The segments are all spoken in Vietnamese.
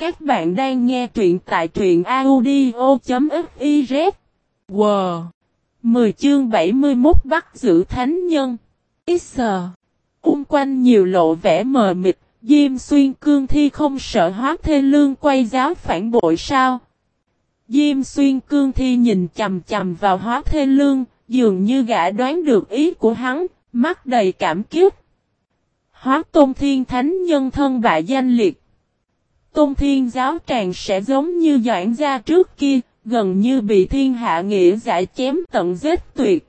Các bạn đang nghe truyện tại truyện audio.fiz. Wow! 10 chương 71 bắt giữ thánh nhân. X. Ung quanh nhiều lộ vẻ mờ mịt, Diêm xuyên cương thi không sợ hóa thê lương quay giáo phản bội sao? Diêm xuyên cương thi nhìn chầm chầm vào hóa thê lương, dường như gã đoán được ý của hắn, mắt đầy cảm kiếp. Hóa tôn thiên thánh nhân thân bại danh liệt. Tôn thiên giáo tràng sẽ giống như doãn gia trước kia, gần như bị thiên hạ nghĩa giải chém tận giết tuyệt.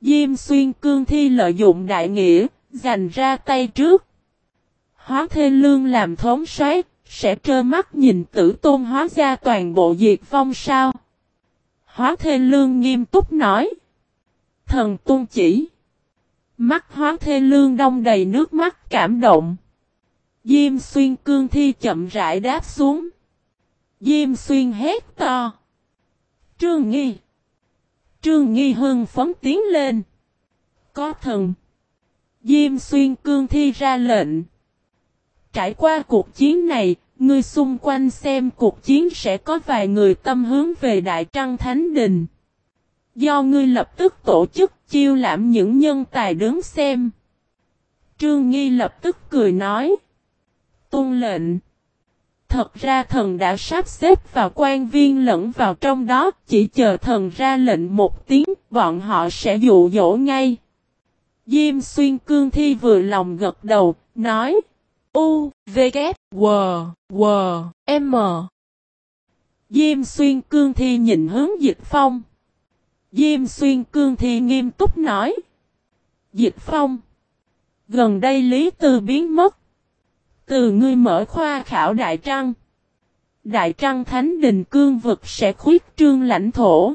Diêm xuyên cương thi lợi dụng đại nghĩa, giành ra tay trước. Hóa thê lương làm thống soái sẽ trơ mắt nhìn tử tôn hóa ra toàn bộ diệt phong sao. Hóa thê lương nghiêm túc nói. Thần tôn chỉ. Mắt hóa thê lương đông đầy nước mắt cảm động. Diêm xuyên cương thi chậm rãi đáp xuống. Diêm xuyên hét to. Trương Nghi. Trương Nghi hưng phấn tiến lên. Có thần. Diêm xuyên cương thi ra lệnh. Trải qua cuộc chiến này, người xung quanh xem cuộc chiến sẽ có vài người tâm hướng về Đại Trăng Thánh Đình. Do ngươi lập tức tổ chức chiêu lãm những nhân tài đứng xem. Trương Nghi lập tức cười nói. Tôn lệnh. Thật ra thần đã sắp xếp vào quan viên lẫn vào trong đó, chỉ chờ thần ra lệnh một tiếng, bọn họ sẽ dụ dỗ ngay. Diêm xuyên cương thi vừa lòng gật đầu, nói. U, V, K, W, W, M. Diêm xuyên cương thi nhìn hướng dịch phong. Diêm xuyên cương thi nghiêm túc nói. Dịch phong. Gần đây Lý Tư biến mất. Từ ngươi mở khoa khảo Đại Trăng. Đại Trăng Thánh Đình Cương vực sẽ khuyết trương lãnh thổ.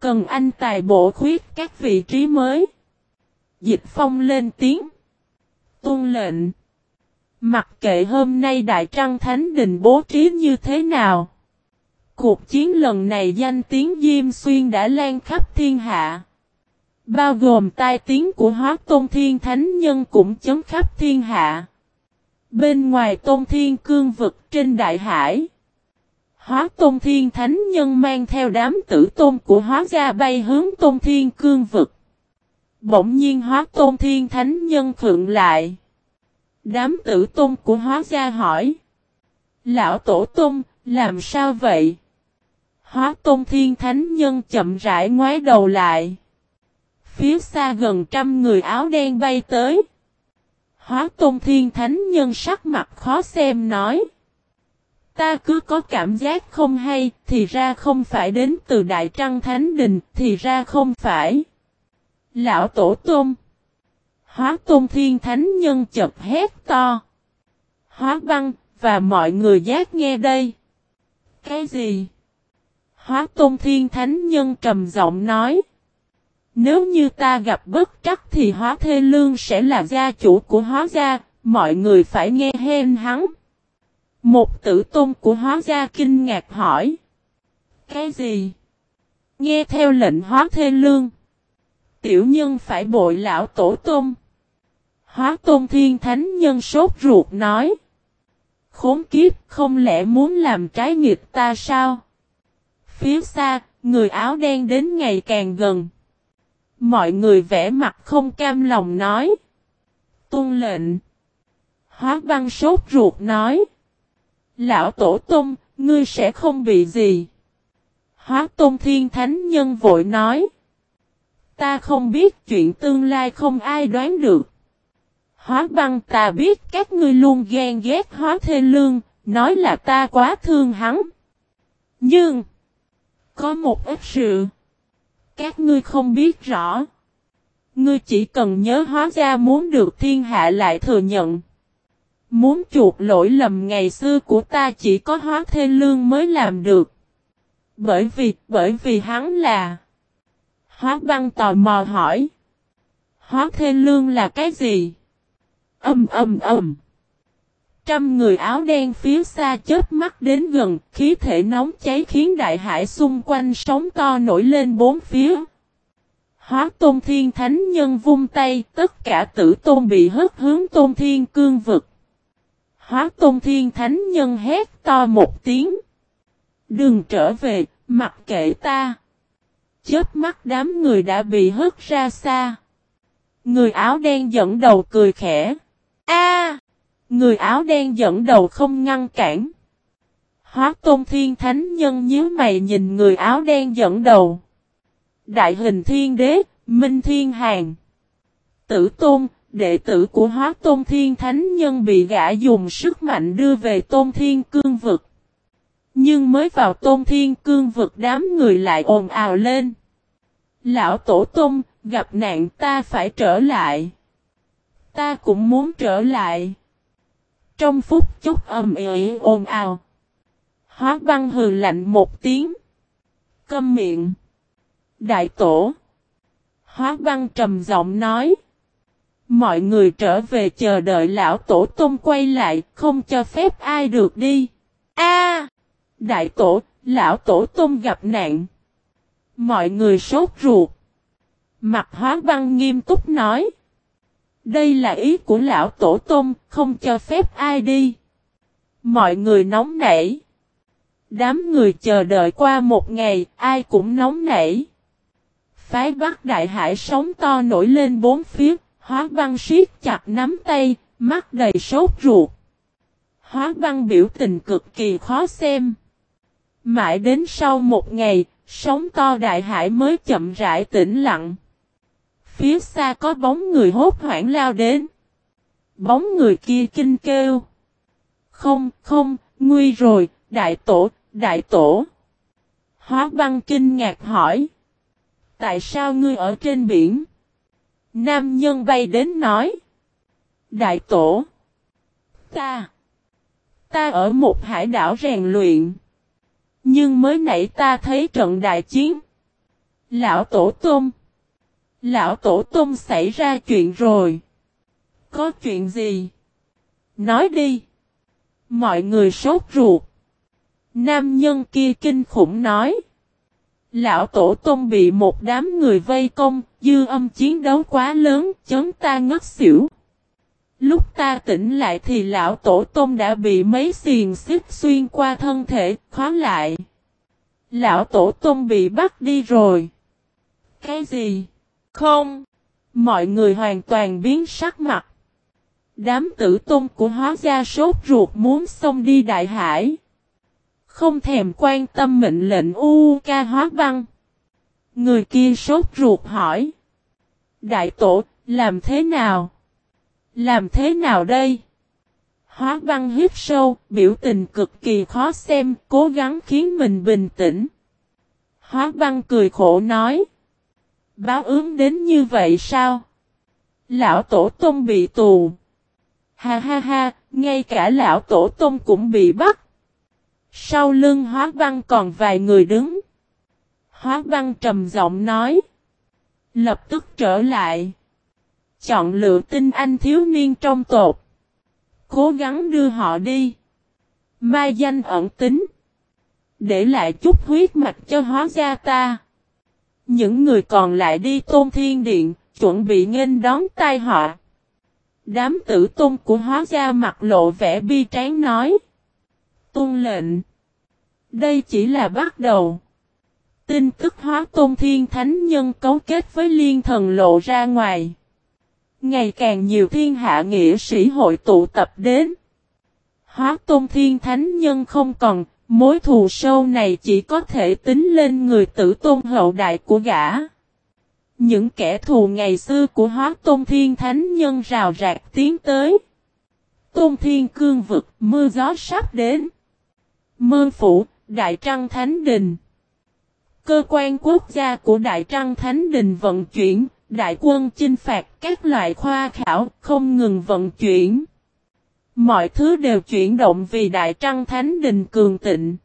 Cần anh tài bộ khuyết các vị trí mới. Dịch phong lên tiếng. Tôn lệnh. Mặc kệ hôm nay Đại Trăng Thánh Đình bố trí như thế nào. Cuộc chiến lần này danh tiếng Diêm Xuyên đã lan khắp thiên hạ. Bao gồm tai tiếng của hóa tôn thiên thánh nhân cũng chấm khắp thiên hạ. Bên ngoài tôn thiên cương vực trên đại hải. Hóa tôn thiên thánh nhân mang theo đám tử tôn của hóa gia bay hướng tôn thiên cương vực. Bỗng nhiên hóa tôn thiên thánh nhân khượng lại. Đám tử tôn của hóa gia hỏi. Lão tổ tôn, làm sao vậy? Hóa tôn thiên thánh nhân chậm rãi ngoái đầu lại. Phía xa gần trăm người áo đen bay tới. Hóa tôn thiên thánh nhân sắc mặt khó xem nói. Ta cứ có cảm giác không hay, thì ra không phải đến từ Đại Trăng Thánh Đình, thì ra không phải. Lão Tổ Tôn Hóa Tôn Thiên Thánh Nhân chật hét to. Hóa băng, và mọi người giác nghe đây. Cái gì? Hóa Tôn Thiên Thánh Nhân trầm giọng nói. Nếu như ta gặp bất trắc thì hóa thê lương sẽ là gia chủ của hóa gia, mọi người phải nghe hên hắn. Một tử tôn của hóa gia kinh ngạc hỏi. Cái gì? Nghe theo lệnh hóa thê lương. Tiểu nhân phải bội lão tổ tôn. Hóa tôn thiên thánh nhân sốt ruột nói. Khốn kiếp không lẽ muốn làm trái nghịch ta sao? Phía xa, người áo đen đến ngày càng gần. Mọi người vẽ mặt không cam lòng nói. Tôn lệnh. Hóa băng sốt ruột nói. Lão tổ tung, ngươi sẽ không bị gì. Hóa tôn thiên thánh nhân vội nói. Ta không biết chuyện tương lai không ai đoán được. Hóa băng ta biết các ngươi luôn ghen ghét hóa thê lương, nói là ta quá thương hắn. Nhưng, có một ít sự, các ngươi không biết rõ. Ngươi chỉ cần nhớ hóa ra muốn được thiên hạ lại thừa nhận. Muốn chuộc lỗi lầm ngày xưa của ta chỉ có hóa thê lương mới làm được. Bởi vì, bởi vì hắn là... Hóa băng tò mò hỏi. Hóa thê lương là cái gì? Âm âm âm. Trăm người áo đen phía xa chớp mắt đến gần, khí thể nóng cháy khiến đại hải xung quanh sóng to nổi lên bốn phía. Hóa tôn thiên thánh nhân vung tay, tất cả tử tôn bị hất hướng tôn thiên cương vực. Hóa tôn thiên thánh nhân hét to một tiếng. Đừng trở về, mặc kệ ta. chớp mắt đám người đã bị hất ra xa. Người áo đen dẫn đầu cười khẽ. A! Người áo đen dẫn đầu không ngăn cản. Hóa tôn thiên thánh nhân nhíu mày nhìn người áo đen dẫn đầu. Đại hình thiên đế, Minh Thiên Hàng. Tử tôn, đệ tử của hóa tôn thiên thánh nhân bị gã dùng sức mạnh đưa về tôn thiên cương vực. Nhưng mới vào tôn thiên cương vực đám người lại ồn ào lên. Lão tổ tôn, gặp nạn ta phải trở lại. Ta cũng muốn trở lại. Trong phút chốc âm ỉ ồn ào. Hóa băng hừ lạnh một tiếng. Câm miệng. Đại tổ. Hóa băng trầm giọng nói. Mọi người trở về chờ đợi lão tổ tôm quay lại, không cho phép ai được đi. A, Đại tổ, lão tổ tôm gặp nạn. Mọi người sốt ruột. Mặt hóa băng nghiêm túc nói. Đây là ý của lão tổ tôm, không cho phép ai đi. Mọi người nóng nảy. Đám người chờ đợi qua một ngày, ai cũng nóng nảy. Phái Bắc Đại Hải sóng to nổi lên bốn phía, hóa băng siết chặt nắm tay, mắt đầy sốt ruột. Hóa băng biểu tình cực kỳ khó xem. Mãi đến sau một ngày, sóng to đại hải mới chậm rãi tĩnh lặng. Phía xa có bóng người hốt hoảng lao đến. Bóng người kia kinh kêu. Không, không, nguy rồi, đại tổ, đại tổ. Hóa băng kinh ngạc hỏi. Tại sao ngươi ở trên biển? Nam nhân bay đến nói. Đại tổ. Ta. Ta ở một hải đảo rèn luyện. Nhưng mới nãy ta thấy trận đại chiến. Lão tổ tôm. Lão tổ tôm xảy ra chuyện rồi. Có chuyện gì? Nói đi. Mọi người sốt ruột. Nam nhân kia kinh khủng nói. Lão tổ tôm bị một đám người vây công, dư âm chiến đấu quá lớn, chấn ta ngất xỉu. Lúc ta tỉnh lại thì lão tổ tôm đã bị mấy xiền xích xuyên qua thân thể, khóa lại. Lão tổ tôm bị bắt đi rồi. Cái gì? Không. Mọi người hoàn toàn biến sắc mặt. Đám tử tôn của hóa gia sốt ruột muốn xông đi đại hải. Không thèm quan tâm mệnh lệnh U ca hóa băng. Người kia sốt ruột hỏi. Đại tổ, làm thế nào? Làm thế nào đây? Hóa băng hít sâu, biểu tình cực kỳ khó xem, cố gắng khiến mình bình tĩnh. Hóa băng cười khổ nói. Báo ứng đến như vậy sao? Lão tổ tông bị tù. Ha ha ha, ngay cả lão tổ tông cũng bị bắt. Sau lưng hóa băng còn vài người đứng. Hóa băng trầm giọng nói. Lập tức trở lại. Chọn lựa tinh anh thiếu niên trong tột. Cố gắng đưa họ đi. Mai danh ẩn tính. Để lại chút huyết mạch cho hóa gia ta. Những người còn lại đi tôn thiên điện, chuẩn bị nghênh đón tai họ. Đám tử tôn của hóa gia mặt lộ vẻ bi tráng nói. Tôn lệnh. Đây chỉ là bắt đầu. Tin tức hóa tôn thiên thánh nhân cấu kết với liên thần lộ ra ngoài. Ngày càng nhiều thiên hạ nghĩa sĩ hội tụ tập đến. Hóa tôn thiên thánh nhân không còn, mối thù sâu này chỉ có thể tính lên người tử tôn hậu đại của gã. Những kẻ thù ngày xưa của hóa tôn thiên thánh nhân rào rạc tiến tới. Tôn thiên cương vực mưa gió sắp đến. Mơ phủ, Đại Trăng Thánh Đình Cơ quan quốc gia của Đại Trăng Thánh Đình vận chuyển, đại quân chinh phạt các loại khoa khảo không ngừng vận chuyển. Mọi thứ đều chuyển động vì Đại Trăng Thánh Đình cường tịnh.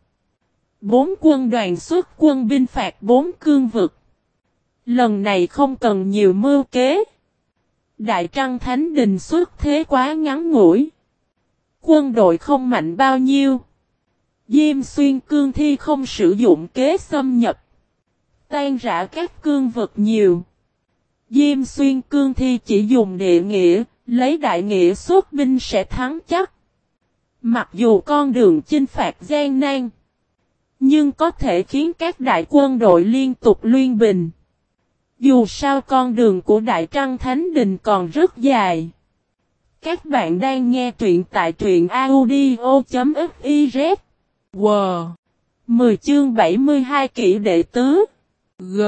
Bốn quân đoàn xuất quân binh phạt bốn cương vực. Lần này không cần nhiều mưu kế. Đại Trăng Thánh Đình xuất thế quá ngắn ngủi. Quân đội không mạnh bao nhiêu. Diêm xuyên cương thi không sử dụng kế xâm nhập. Tan rã các cương vực nhiều. Diêm xuyên cương thi chỉ dùng địa nghĩa, lấy đại nghĩa xuất binh sẽ thắng chắc. Mặc dù con đường chinh phạt gian nan, nhưng có thể khiến các đại quân đội liên tục luyên bình. Dù sao con đường của Đại Trăng Thánh Đình còn rất dài. Các bạn đang nghe truyện tại truyện audio.fiz. Wow! 10 chương 72 kỷ đệ tứ. G.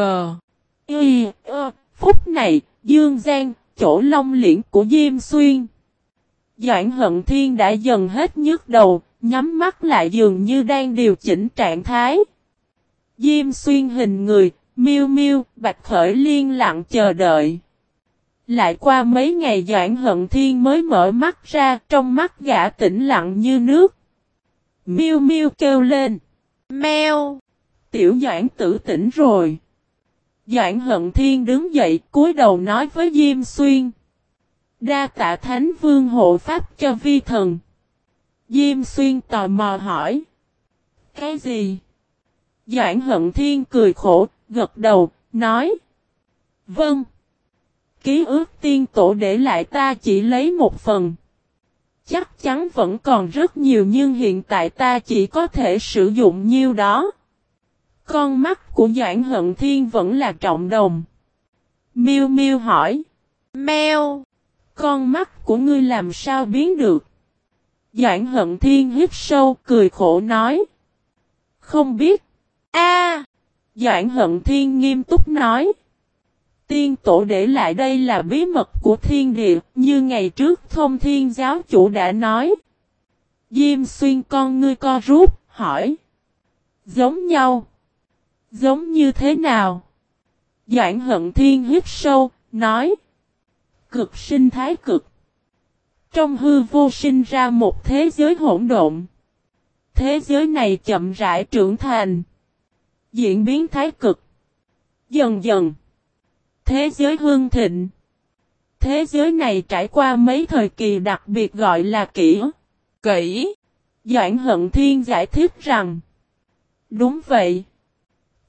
Y. Ờ, phút này, Dương Giang, chỗ long liễn của Diêm Xuyên. Doãn hận thiên đã dần hết nhức đầu, nhắm mắt lại dường như đang điều chỉnh trạng thái. Diêm xuyên hình người, miêu miêu, bạch khởi liên lặng chờ đợi. Lại qua mấy ngày Doãn Hận Thiên mới mở mắt ra, trong mắt gã tĩnh lặng như nước. Miêu miêu kêu lên. Mèo! Tiểu Doãn tử tỉnh rồi. Doãn Hận Thiên đứng dậy, cúi đầu nói với Diêm Xuyên. Đa tạ Thánh Vương hộ pháp cho vi thần. Diêm Xuyên tò mò hỏi. Cái gì? Doãn Hận Thiên cười khổ, gật đầu, nói. Vâng. Ký ước tiên tổ để lại ta chỉ lấy một phần. Chắc chắn vẫn còn rất nhiều nhưng hiện tại ta chỉ có thể sử dụng nhiêu đó. Con mắt của Doãn Hận Thiên vẫn là trọng đồng. Miêu Miêu hỏi. Mèo. Con mắt của ngươi làm sao biến được? Doãn Hận Thiên hít sâu cười khổ nói. Không biết. A. Doãn Hận Thiên nghiêm túc nói. Tiên tổ để lại đây là bí mật của thiên địa, như ngày trước thông thiên giáo chủ đã nói. Diêm xuyên con ngươi co rút, hỏi. Giống nhau. Giống như thế nào? Doãn hận thiên hít sâu, nói. Cực sinh thái cực. Trong hư vô sinh ra một thế giới hỗn độn. Thế giới này chậm rãi trưởng thành. Diễn biến thái cực. Dần dần. Thế giới hương thịnh. Thế giới này trải qua mấy thời kỳ đặc biệt gọi là kỷ. Kỷ. Doãn hận thiên giải thích rằng. Đúng vậy.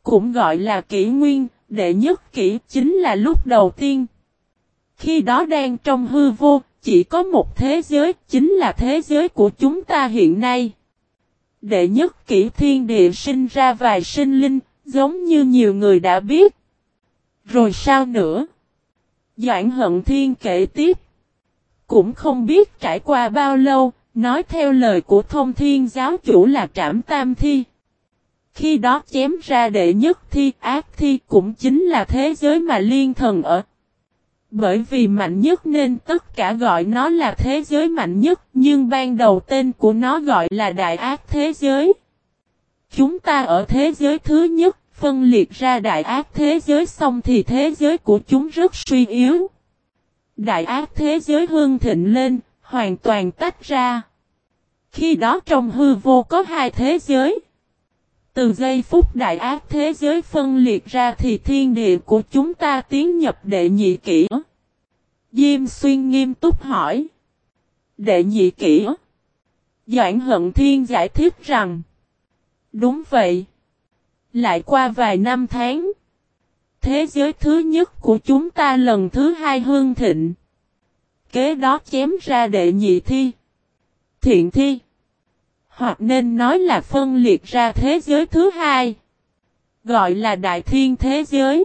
Cũng gọi là kỷ nguyên, đệ nhất kỷ chính là lúc đầu tiên. Khi đó đang trong hư vô, chỉ có một thế giới, chính là thế giới của chúng ta hiện nay. Đệ nhất kỷ thiên địa sinh ra vài sinh linh, giống như nhiều người đã biết. Rồi sao nữa? Doãn hận thiên kể tiếp. Cũng không biết trải qua bao lâu, nói theo lời của thông thiên giáo chủ là trảm tam thi. Khi đó chém ra đệ nhất thi ác thi cũng chính là thế giới mà liên thần ở. Bởi vì mạnh nhất nên tất cả gọi nó là thế giới mạnh nhất nhưng ban đầu tên của nó gọi là đại ác thế giới. Chúng ta ở thế giới thứ nhất phân liệt ra đại ác thế giới xong thì thế giới của chúng rất suy yếu. Đại ác thế giới hương thịnh lên, hoàn toàn tách ra. Khi đó trong hư vô có hai thế giới. Từ giây phút đại ác thế giới phân liệt ra thì thiên địa của chúng ta tiến nhập đệ nhị kỷ. Diêm xuyên nghiêm túc hỏi. Đệ nhị kỷ. Doãn hận thiên giải thích rằng. Đúng vậy. Lại qua vài năm tháng. Thế giới thứ nhất của chúng ta lần thứ hai hương thịnh. Kế đó chém ra đệ nhị thi. Thiện thi. Hoặc nên nói là phân liệt ra thế giới thứ hai. Gọi là đại thiên thế giới.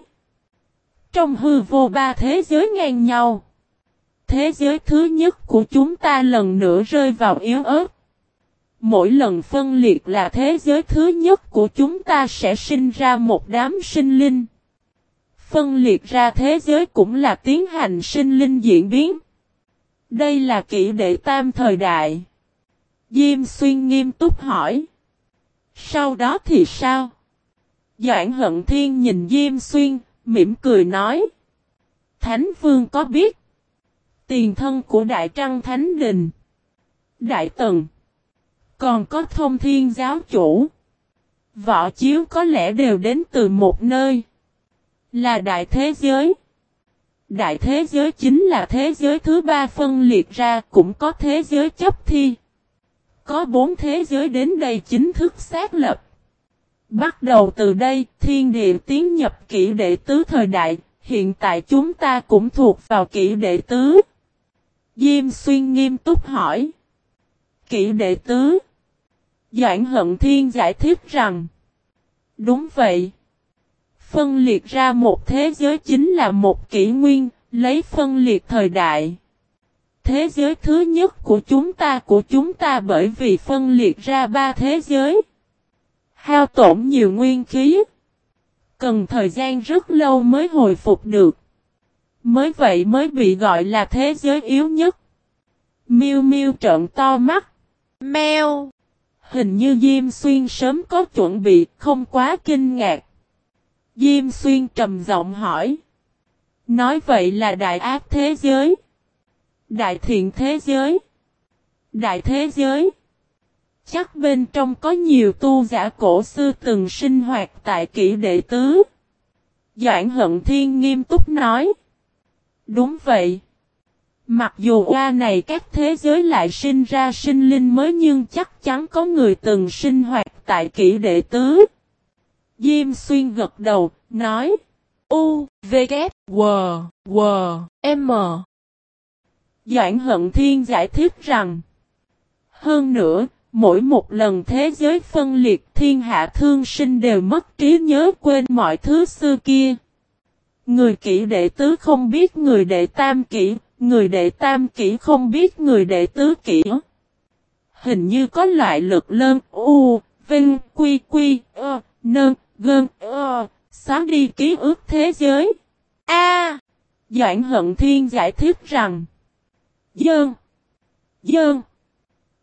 Trong hư vô ba thế giới ngang nhau. Thế giới thứ nhất của chúng ta lần nữa rơi vào yếu ớt. Mỗi lần phân liệt là thế giới thứ nhất của chúng ta sẽ sinh ra một đám sinh linh. Phân liệt ra thế giới cũng là tiến hành sinh linh diễn biến. Đây là kỷ đệ tam thời đại. Diêm xuyên nghiêm túc hỏi. Sau đó thì sao? Doãn hận thiên nhìn Diêm xuyên, mỉm cười nói. Thánh vương có biết. Tiền thân của Đại Trăng Thánh Đình. Đại Tần. Còn có thông thiên giáo chủ. Võ chiếu có lẽ đều đến từ một nơi. Là đại thế giới. Đại thế giới chính là thế giới thứ ba phân liệt ra cũng có thế giới chấp thi. Có bốn thế giới đến đây chính thức xác lập. Bắt đầu từ đây, thiên địa tiến nhập kỷ đệ tứ thời đại, hiện tại chúng ta cũng thuộc vào kỷ đệ tứ. Diêm xuyên nghiêm túc hỏi. kỷ đệ tứ. Doãn Hận Thiên giải thích rằng, đúng vậy. Phân liệt ra một thế giới chính là một kỷ nguyên, lấy phân liệt thời đại. Thế giới thứ nhất của chúng ta của chúng ta bởi vì phân liệt ra ba thế giới. Hao tổn nhiều nguyên khí. Cần thời gian rất lâu mới hồi phục được. Mới vậy mới bị gọi là thế giới yếu nhất. Miu Miu trợn to mắt. Mèo. Hình như Diêm Xuyên sớm có chuẩn bị, không quá kinh ngạc. Diêm Xuyên trầm giọng hỏi. Nói vậy là đại ác thế giới. Đại thiện thế giới. Đại thế giới. Chắc bên trong có nhiều tu giả cổ sư từng sinh hoạt tại kỷ đệ tứ. Doãn hận thiên nghiêm túc nói. Đúng vậy. Mặc dù qua này các thế giới lại sinh ra sinh linh mới nhưng chắc chắn có người từng sinh hoạt tại kỷ đệ tứ. Diêm xuyên gật đầu, nói. U, V, K, W, W, M. Doãn hận thiên giải thích rằng. Hơn nữa, mỗi một lần thế giới phân liệt thiên hạ thương sinh đều mất trí nhớ quên mọi thứ xưa kia. Người kỹ đệ tứ không biết người đệ tam kỹ, người đệ tam kỹ không biết người đệ tứ kỹ. Hình như có loại lực lơn u, vinh, quy quy, ơ, nơn, gơn, ơ, xóa đi ký ức thế giới. A. Doãn hận thiên giải thích rằng. Dơn. Dơn.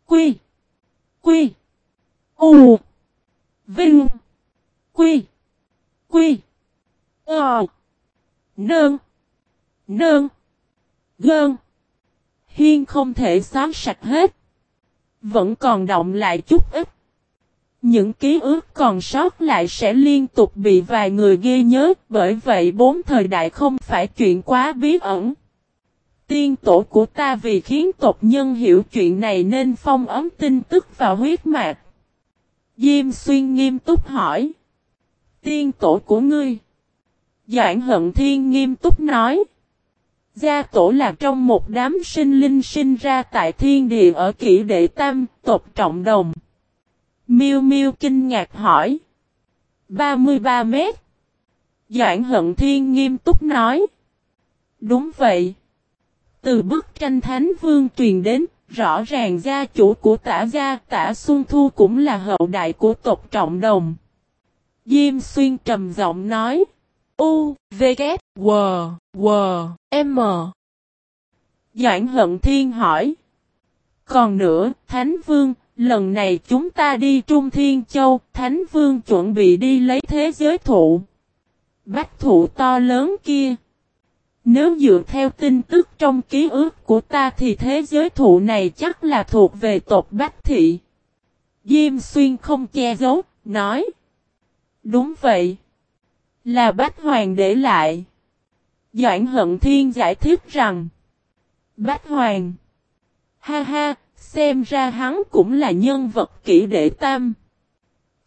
Quy. Quy. U. Vinh. Quy. Quy. Ờ. Nơn. Nơn. Gơn. Hiên không thể xóa sạch hết. Vẫn còn động lại chút ít. Những ký ức còn sót lại sẽ liên tục bị vài người ghi nhớ, bởi vậy bốn thời đại không phải chuyện quá bí ẩn. Tiên tổ của ta vì khiến tộc nhân hiểu chuyện này nên phong ấm tin tức vào huyết mạch. Diêm xuyên nghiêm túc hỏi. Tiên tổ của ngươi. Doãn hận thiên nghiêm túc nói. Gia tổ là trong một đám sinh linh sinh ra tại thiên địa ở kỷ đệ tam, tộc trọng đồng. Miêu Miêu kinh ngạc hỏi. 33 mét. Doãn hận thiên nghiêm túc nói. Đúng vậy. Từ bức tranh Thánh Vương truyền đến, rõ ràng gia chủ của tả gia tả Xuân Thu cũng là hậu đại của tộc trọng đồng. Diêm xuyên trầm giọng nói. U, V, K, W, W, M. Doãn hận thiên hỏi. Còn nữa, Thánh Vương, lần này chúng ta đi Trung Thiên Châu, Thánh Vương chuẩn bị đi lấy thế giới thụ. Bách thụ to lớn kia. Nếu dựa theo tin tức trong ký ức của ta thì thế giới thụ này chắc là thuộc về tộc Bách Thị. Diêm Xuyên không che giấu, nói. Đúng vậy. Là Bách Hoàng để lại. Doãn Hận Thiên giải thích rằng. Bách Hoàng. Ha ha, xem ra hắn cũng là nhân vật kỹ đệ tam.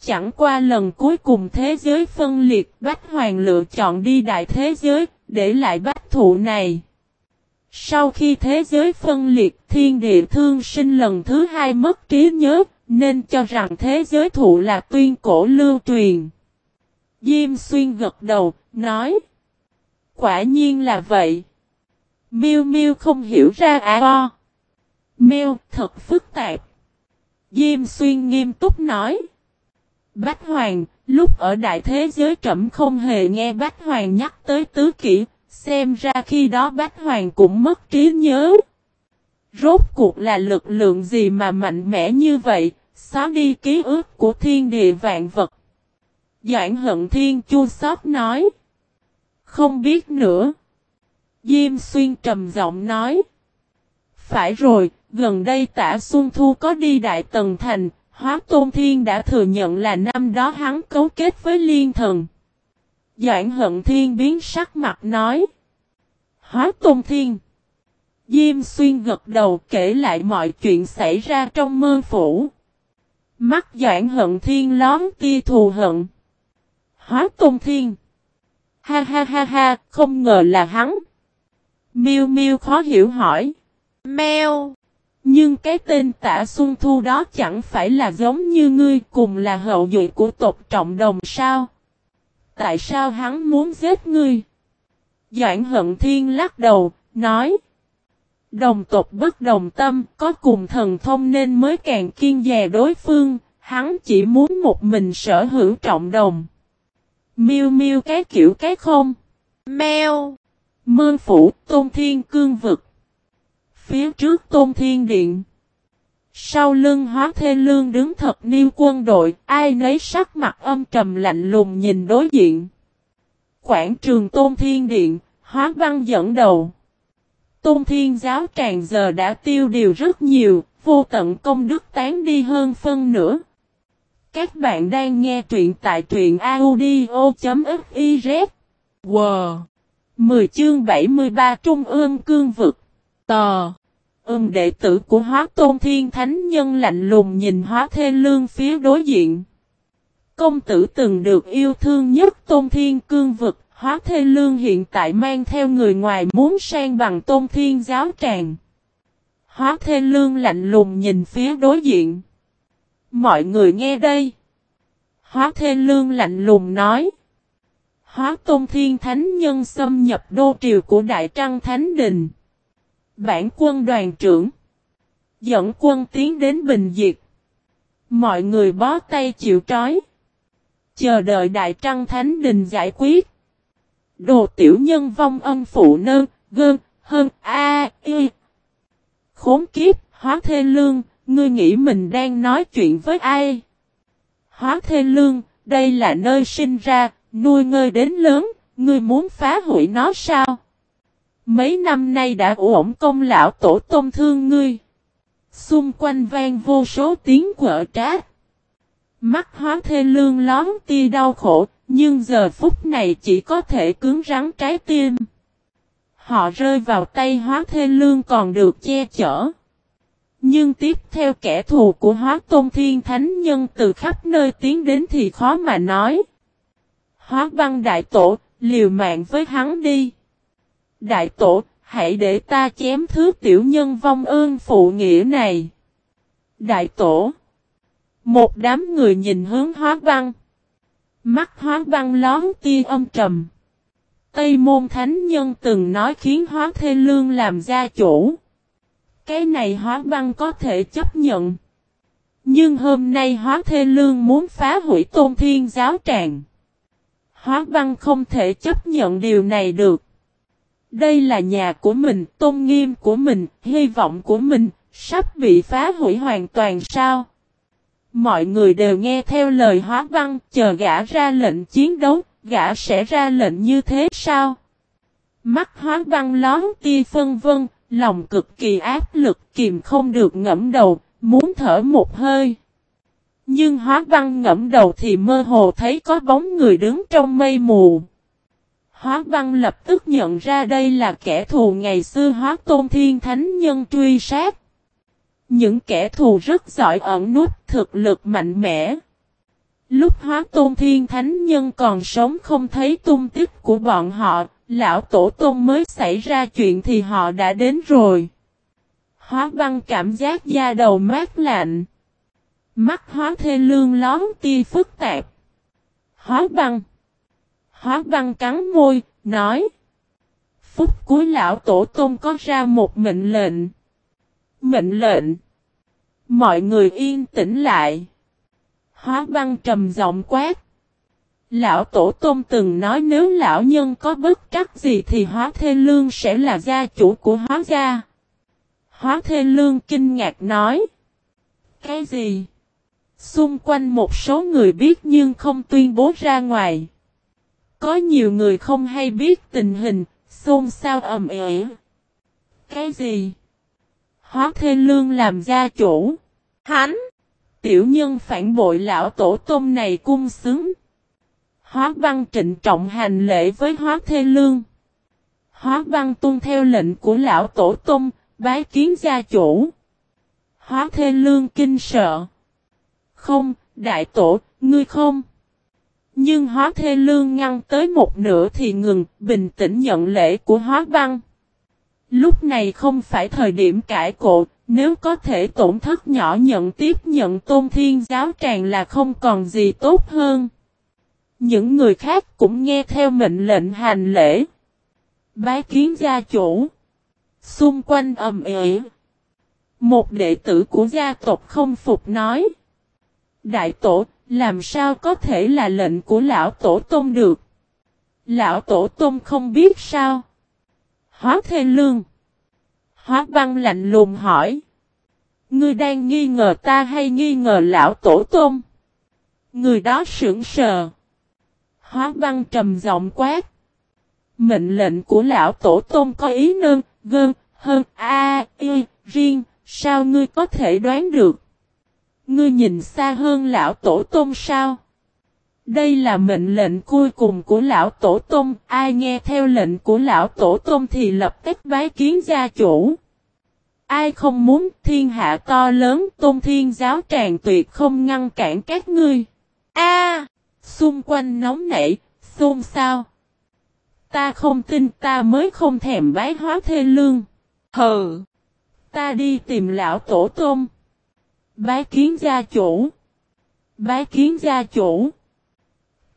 Chẳng qua lần cuối cùng thế giới phân liệt Bách Hoàng lựa chọn đi đại thế giới, để lại bách thụ này. Sau khi thế giới phân liệt thiên địa thương sinh lần thứ hai mất trí nhớ, nên cho rằng thế giới thụ là tuyên cổ lưu truyền. Diêm xuyên gật đầu, nói. Quả nhiên là vậy. Miêu Miêu không hiểu ra à o. Miêu thật phức tạp. Diêm xuyên nghiêm túc nói. Bách Hoàng, lúc ở đại thế giới trẫm không hề nghe Bách Hoàng nhắc tới tứ kỷ, xem ra khi đó Bách Hoàng cũng mất trí nhớ. Rốt cuộc là lực lượng gì mà mạnh mẽ như vậy, xóa đi ký ức của thiên địa vạn vật. Doãn hận thiên chua sót nói. Không biết nữa. Diêm xuyên trầm giọng nói. Phải rồi, gần đây tả Xuân Thu có đi Đại Tần Thành, Hóa Tôn Thiên đã thừa nhận là năm đó hắn cấu kết với liên thần. Doãn hận thiên biến sắc mặt nói. Hóa Tôn Thiên. Diêm xuyên gật đầu kể lại mọi chuyện xảy ra trong mơ phủ. Mắt Doãn hận thiên lón tia thù hận. Hóa Tôn Thiên. Ha ha ha ha, không ngờ là hắn. Miu Miu khó hiểu hỏi. Mèo. Nhưng cái tên tả Xuân Thu đó chẳng phải là giống như ngươi cùng là hậu duệ của tộc trọng đồng sao? Tại sao hắn muốn giết ngươi? Doãn hận thiên lắc đầu, nói. Đồng tộc bất đồng tâm, có cùng thần thông nên mới càng kiên dè đối phương, hắn chỉ muốn một mình sở hữu trọng đồng. Miêu miêu cái kiểu cái không. Mèo. Mương phủ tôn thiên cương vực. Phía trước tôn thiên điện. Sau lưng hóa thê lương đứng thật niêu quân đội, ai nấy sắc mặt âm trầm lạnh lùng nhìn đối diện. Quảng trường tôn thiên điện, hóa văn dẫn đầu. Tôn thiên giáo tràn giờ đã tiêu điều rất nhiều, vô tận công đức tán đi hơn phân nữa. Các bạn đang nghe truyện tại truyện audio.fiz. Wow! 10 chương 73 Trung ương cương vực. Tò! Ừm đệ tử của hóa tôn thiên thánh nhân lạnh lùng nhìn hóa thê lương phía đối diện. Công tử từng được yêu thương nhất tôn thiên cương vực, hóa thê lương hiện tại mang theo người ngoài muốn sang bằng tôn thiên giáo tràng. Hóa thê lương lạnh lùng nhìn phía đối diện. Mọi người nghe đây. Hóa thê lương lạnh lùng nói. Hóa tôn thiên thánh nhân xâm nhập đô triều của Đại Trăng Thánh Đình. Bản quân đoàn trưởng. Dẫn quân tiến đến Bình Diệt. Mọi người bó tay chịu trói. Chờ đợi Đại Trăng Thánh Đình giải quyết. Đồ tiểu nhân vong ân phụ nơn, gơn, hơn, a, y. Khốn kiếp, hóa thê lương, ngươi nghĩ mình đang nói chuyện với ai? Hóa thê lương, đây là nơi sinh ra, nuôi ngươi đến lớn, ngươi muốn phá hủy nó sao? Mấy năm nay đã ổn công lão tổ tôn thương ngươi. Xung quanh vang vô số tiếng quở trát. Mắt hóa thê lương lón tia đau khổ, nhưng giờ phút này chỉ có thể cứng rắn trái tim. Họ rơi vào tay hóa thê lương còn được che chở. Nhưng tiếp theo kẻ thù của hóa tôn thiên thánh nhân từ khắp nơi tiến đến thì khó mà nói. Hóa băng đại tổ, liều mạng với hắn đi. Đại tổ, hãy để ta chém thứ tiểu nhân vong ơn phụ nghĩa này. Đại tổ. Một đám người nhìn hướng hóa băng. Mắt hóa băng lón tia âm trầm. Tây môn thánh nhân từng nói khiến hóa thê lương làm gia chủ. Cái này hóa băng có thể chấp nhận. Nhưng hôm nay hóa thê lương muốn phá hủy tôn thiên giáo tràng. Hóa băng không thể chấp nhận điều này được. Đây là nhà của mình, tôn nghiêm của mình, hy vọng của mình, sắp bị phá hủy hoàn toàn sao? Mọi người đều nghe theo lời hóa văn, chờ gã ra lệnh chiến đấu, gã sẽ ra lệnh như thế sao? Mắt hóa văn lón tia phân vân, lòng cực kỳ áp lực kìm không được ngẫm đầu, muốn thở một hơi. Nhưng hóa văn ngẫm đầu thì mơ hồ thấy có bóng người đứng trong mây mù. Hóa văn lập tức nhận ra đây là kẻ thù ngày xưa hóa tôn thiên thánh nhân truy sát. Những kẻ thù rất giỏi ẩn nút thực lực mạnh mẽ. Lúc hóa tôn thiên thánh nhân còn sống không thấy tung tích của bọn họ, lão tổ tôn mới xảy ra chuyện thì họ đã đến rồi. Hóa băng cảm giác da đầu mát lạnh. Mắt hóa thê lương lón tia phức tạp. Hóa băng. Hóa băng cắn môi, nói. Phúc cuối lão tổ tôn có ra một mệnh lệnh. Mệnh lệnh. Mọi người yên tĩnh lại. Hóa băng trầm giọng quát. Lão tổ tôn từng nói nếu lão nhân có bất trắc gì thì hóa thê lương sẽ là gia chủ của hóa gia. Hóa thê lương kinh ngạc nói. Cái gì? Xung quanh một số người biết nhưng không tuyên bố ra ngoài. Có nhiều người không hay biết tình hình, xôn xao ầm ĩ. Cái gì? Hóa thê lương làm gia chủ. Hắn! Tiểu nhân phản bội lão tổ tôm này cung xứng. Hóa văn trịnh trọng hành lễ với hóa thê lương. Hóa văn tuân theo lệnh của lão tổ tôm, bái kiến gia chủ. Hóa thê lương kinh sợ. Không, đại tổ, ngươi không. Nhưng hóa thê lương ngăn tới một nửa thì ngừng, bình tĩnh nhận lễ của hóa băng Lúc này không phải thời điểm cãi cộ, nếu có thể tổn thất nhỏ nhận tiếp nhận tôn thiên giáo tràng là không còn gì tốt hơn. Những người khác cũng nghe theo mệnh lệnh hành lễ. Bái kiến gia chủ. Xung quanh ầm ĩ. Một đệ tử của gia tộc không phục nói. Đại tổ, làm sao có thể là lệnh của lão tổ tôn được? Lão tổ tôn không biết sao? Hóa thê lương. Hóa băng lạnh lùng hỏi. Ngươi đang nghi ngờ ta hay nghi ngờ lão tổ tôn? Người đó sững sờ. Hóa băng trầm giọng quát. Mệnh lệnh của lão tổ tôn có ý nương, gơn, hơn, a, y, riêng, sao ngươi có thể đoán được? Ngươi nhìn xa hơn lão tổ tôm sao? Đây là mệnh lệnh cuối cùng của lão tổ tôm. ai nghe theo lệnh của lão tổ tôm thì lập tức bái kiến gia chủ. Ai không muốn thiên hạ to lớn tôn thiên giáo tràn tuyệt không ngăn cản các ngươi. A, xung quanh nóng nảy, xôn xao. Ta không tin ta mới không thèm bái hóa thê lương. Hừ, ta đi tìm lão tổ tôm. Bái kiến gia chủ. Bái kiến gia chủ.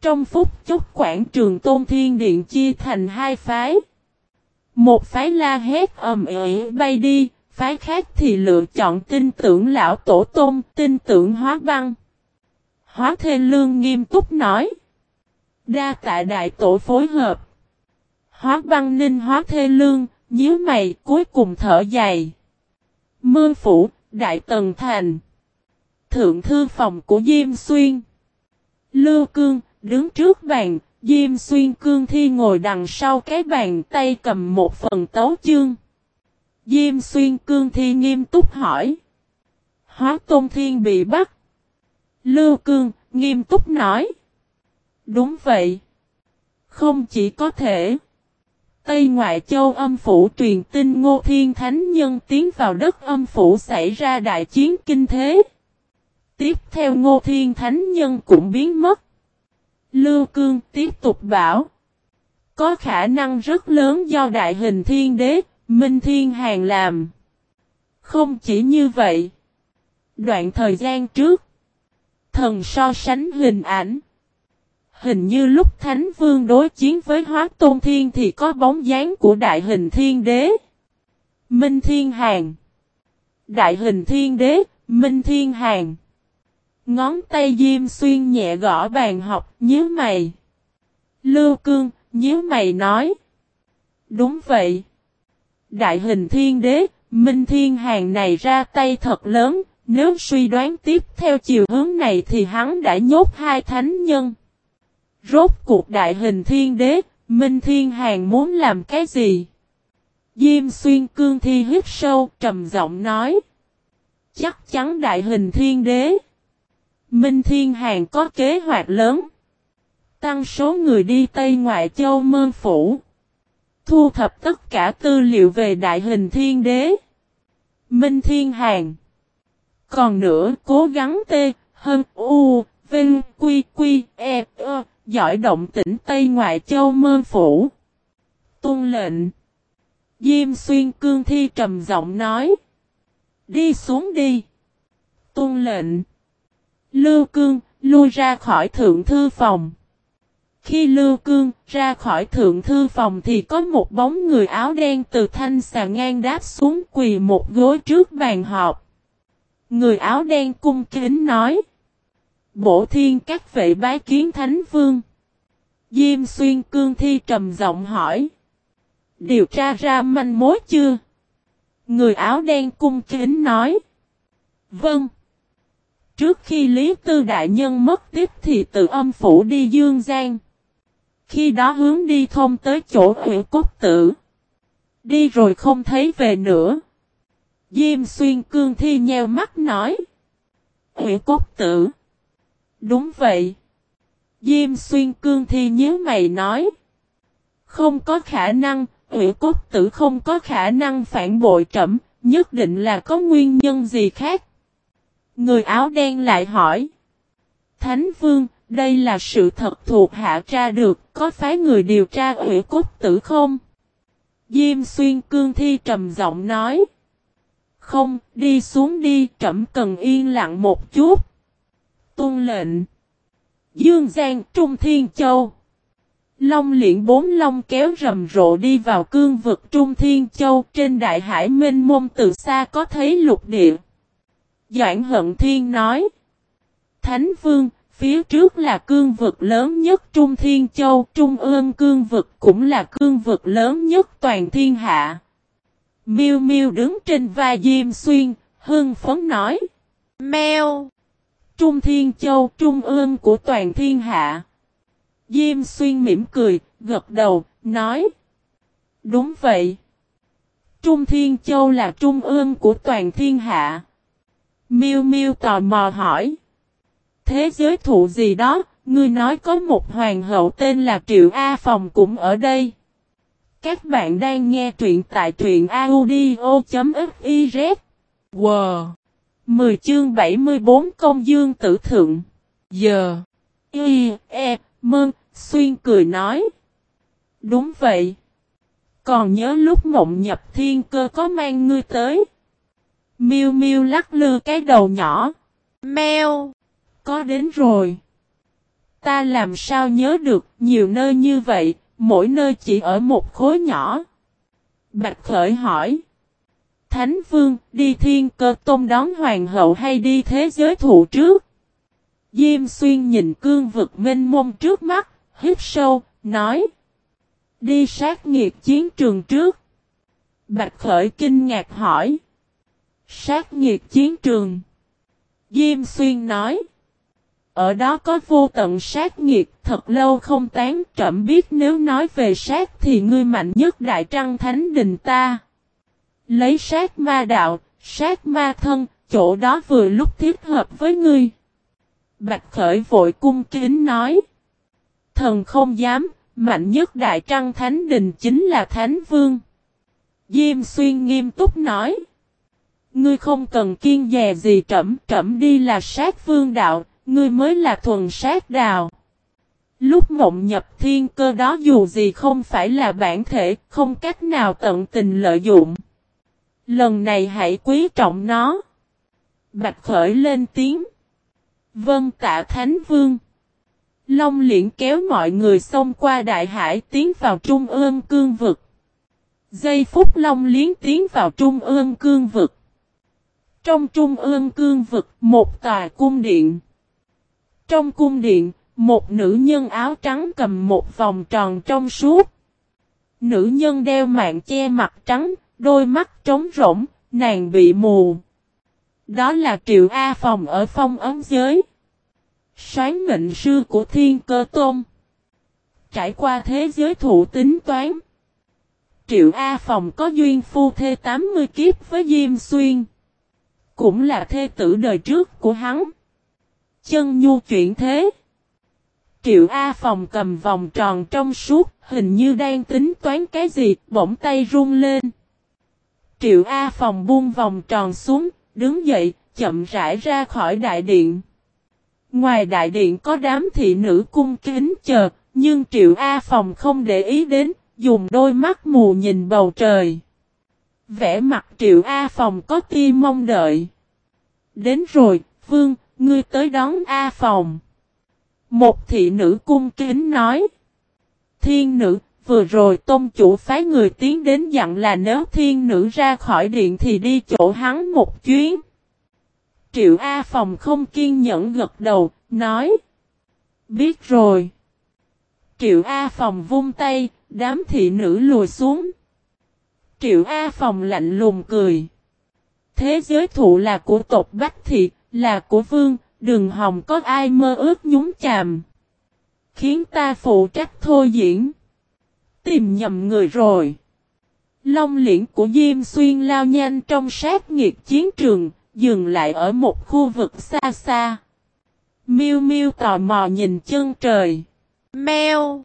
Trong phút chốc quảng trường Tôn Thiên Điện chia thành hai phái. Một phái la hét ầm ĩ bay đi, phái khác thì lựa chọn tin tưởng lão tổ tôn, tin tưởng hóa băng. Hóa Thê Lương nghiêm túc nói. Đa tạ đại tổ phối hợp. Hóa băng ninh hóa Thê Lương, nhíu mày cuối cùng thở dài. Mưa phủ, đại tần thành. Thượng thư phòng của Diêm Xuyên. Lưu Cương, đứng trước bàn, Diêm Xuyên Cương Thi ngồi đằng sau cái bàn tay cầm một phần tấu chương. Diêm Xuyên Cương Thi nghiêm túc hỏi. Hóa Tôn Thiên bị bắt. Lưu Cương, nghiêm túc nói. Đúng vậy. Không chỉ có thể. Tây Ngoại Châu âm phủ truyền tin Ngô Thiên Thánh Nhân tiến vào đất âm phủ xảy ra đại chiến kinh thế. Tiếp theo Ngô Thiên Thánh Nhân cũng biến mất. Lưu Cương tiếp tục bảo. Có khả năng rất lớn do đại hình thiên đế, Minh Thiên Hàng làm. Không chỉ như vậy. Đoạn thời gian trước. Thần so sánh hình ảnh. Hình như lúc Thánh Vương đối chiến với Hóa Tôn Thiên thì có bóng dáng của đại hình thiên đế. Minh Thiên Hàng. Đại hình thiên đế, Minh Thiên Hàng. Ngón tay Diêm Xuyên nhẹ gõ bàn học, nhớ mày. Lưu Cương, nhớ mày nói. Đúng vậy. Đại hình thiên đế, Minh Thiên Hàng này ra tay thật lớn, nếu suy đoán tiếp theo chiều hướng này thì hắn đã nhốt hai thánh nhân. Rốt cuộc đại hình thiên đế, Minh Thiên Hàng muốn làm cái gì? Diêm xuyên cương thi hít sâu, trầm giọng nói. Chắc chắn đại hình thiên đế. Minh Thiên Hàng có kế hoạch lớn. Tăng số người đi Tây Ngoại Châu Mơn Phủ. Thu thập tất cả tư liệu về đại hình thiên đế. Minh Thiên Hàng. Còn nữa cố gắng tê, hơn u, vinh, quy, quy, e, ơ, giỏi động tỉnh Tây Ngoại Châu Mơn Phủ. Tôn lệnh. Diêm xuyên cương thi trầm giọng nói. Đi xuống đi. Tôn lệnh. Lưu Cương, lui ra khỏi thượng thư phòng. Khi Lưu Cương ra khỏi thượng thư phòng thì có một bóng người áo đen từ thanh xà ngang đáp xuống quỳ một gối trước bàn họp. Người áo đen cung kính nói. Bổ thiên các vệ bái kiến thánh vương. Diêm xuyên cương thi trầm giọng hỏi. Điều tra ra manh mối chưa? Người áo đen cung kính nói. Vâng. Trước khi Lý Tư Đại Nhân mất tiếp thì từ âm phủ đi Dương Giang. Khi đó hướng đi thông tới chỗ huyện cốt tử. Đi rồi không thấy về nữa. Diêm xuyên cương thi nheo mắt nói. Huyện cốt tử. Đúng vậy. Diêm xuyên cương thi nhớ mày nói. Không có khả năng, huyện cốt tử không có khả năng phản bội trẩm, nhất định là có nguyên nhân gì khác. Người áo đen lại hỏi. Thánh Vương, đây là sự thật thuộc hạ tra được, có phái người điều tra ủy cốt tử không? Diêm xuyên cương thi trầm giọng nói. Không, đi xuống đi, trẫm cần yên lặng một chút. Tôn lệnh. Dương Giang, Trung Thiên Châu. Long liện bốn long kéo rầm rộ đi vào cương vực Trung Thiên Châu trên đại hải mênh mông từ xa có thấy lục địa. Doãn hận thiên nói. Thánh vương, phía trước là cương vực lớn nhất Trung Thiên Châu, Trung ương cương vực cũng là cương vực lớn nhất toàn thiên hạ. Miêu Miêu đứng trên vai Diêm Xuyên, hưng phấn nói. Mèo! Trung Thiên Châu, Trung ương của toàn thiên hạ. Diêm Xuyên mỉm cười, gật đầu, nói. Đúng vậy. Trung Thiên Châu là trung ương của toàn thiên hạ. Miêu Miêu tò mò hỏi. Thế giới thụ gì đó, ngươi nói có một hoàng hậu tên là Triệu A Phòng cũng ở đây. Các bạn đang nghe truyện tại truyện audio.fiz. Wow! 10 chương 74 công dương tử thượng. Giờ. Y, E, Mơn, Xuyên cười nói. Đúng vậy. Còn nhớ lúc mộng nhập thiên cơ có mang ngươi tới. Miu Miu lắc lư cái đầu nhỏ. Mèo. Có đến rồi. Ta làm sao nhớ được nhiều nơi như vậy, mỗi nơi chỉ ở một khối nhỏ. Bạch Khởi hỏi. Thánh Vương, đi thiên cơ tôn đón hoàng hậu hay đi thế giới thụ trước? Diêm xuyên nhìn cương vực mênh mông trước mắt, hít sâu, nói. Đi sát nghiệt chiến trường trước. Bạch Khởi kinh ngạc hỏi. Sát nhiệt chiến trường. Diêm xuyên nói. Ở đó có vô tận sát nghiệt, thật lâu không tán trậm biết nếu nói về sát thì ngươi mạnh nhất đại trăng thánh đình ta. Lấy sát ma đạo, sát ma thân, chỗ đó vừa lúc thiết hợp với ngươi. Bạch Khởi vội cung kính nói. Thần không dám, mạnh nhất đại trăng thánh đình chính là thánh vương. Diêm xuyên nghiêm túc nói. Ngươi không cần kiên dè gì trẫm, trẫm đi là sát vương đạo, ngươi mới là thuần sát đạo. Lúc mộng nhập thiên cơ đó dù gì không phải là bản thể, không cách nào tận tình lợi dụng. Lần này hãy quý trọng nó. Bạch khởi lên tiếng. Vân tạ Thánh Vương. Long liễn kéo mọi người xông qua đại hải tiến vào trung ương cương vực. Giây phút Long liễn tiến vào trung ương cương vực. Trong trung ương cương vực một tòa cung điện. Trong cung điện, một nữ nhân áo trắng cầm một vòng tròn trong suốt. Nữ nhân đeo mạng che mặt trắng, đôi mắt trống rỗng, nàng bị mù. Đó là Triệu A Phòng ở phong ấm giới. Sáng mệnh sư của Thiên Cơ Tôn. Trải qua thế giới thụ tính toán. Triệu A Phòng có duyên phu thê 80 kiếp với Diêm Xuyên. Cũng là thê tử đời trước của hắn. Chân nhu chuyển thế. Triệu A Phòng cầm vòng tròn trong suốt, hình như đang tính toán cái gì, bỗng tay run lên. Triệu A Phòng buông vòng tròn xuống, đứng dậy, chậm rãi ra khỏi đại điện. Ngoài đại điện có đám thị nữ cung kính chờ, nhưng Triệu A Phòng không để ý đến, dùng đôi mắt mù nhìn bầu trời. Vẽ mặt Triệu A Phòng có tia mong đợi. Đến rồi, Vương, ngươi tới đón A Phòng. Một thị nữ cung kính nói. Thiên nữ, vừa rồi tôn chủ phái người tiến đến dặn là nếu thiên nữ ra khỏi điện thì đi chỗ hắn một chuyến. Triệu A Phòng không kiên nhẫn gật đầu, nói. Biết rồi. Triệu A Phòng vung tay, đám thị nữ lùi xuống. Triệu A Phòng lạnh lùng cười. Thế giới thụ là của tộc Bách Thị, là của vương, đừng hòng có ai mơ ước nhúng chàm. Khiến ta phụ trách thôi diễn. Tìm nhầm người rồi. Long liễn của Diêm Xuyên lao nhanh trong sát nghiệt chiến trường, dừng lại ở một khu vực xa xa. Miu Miu tò mò nhìn chân trời. Mèo!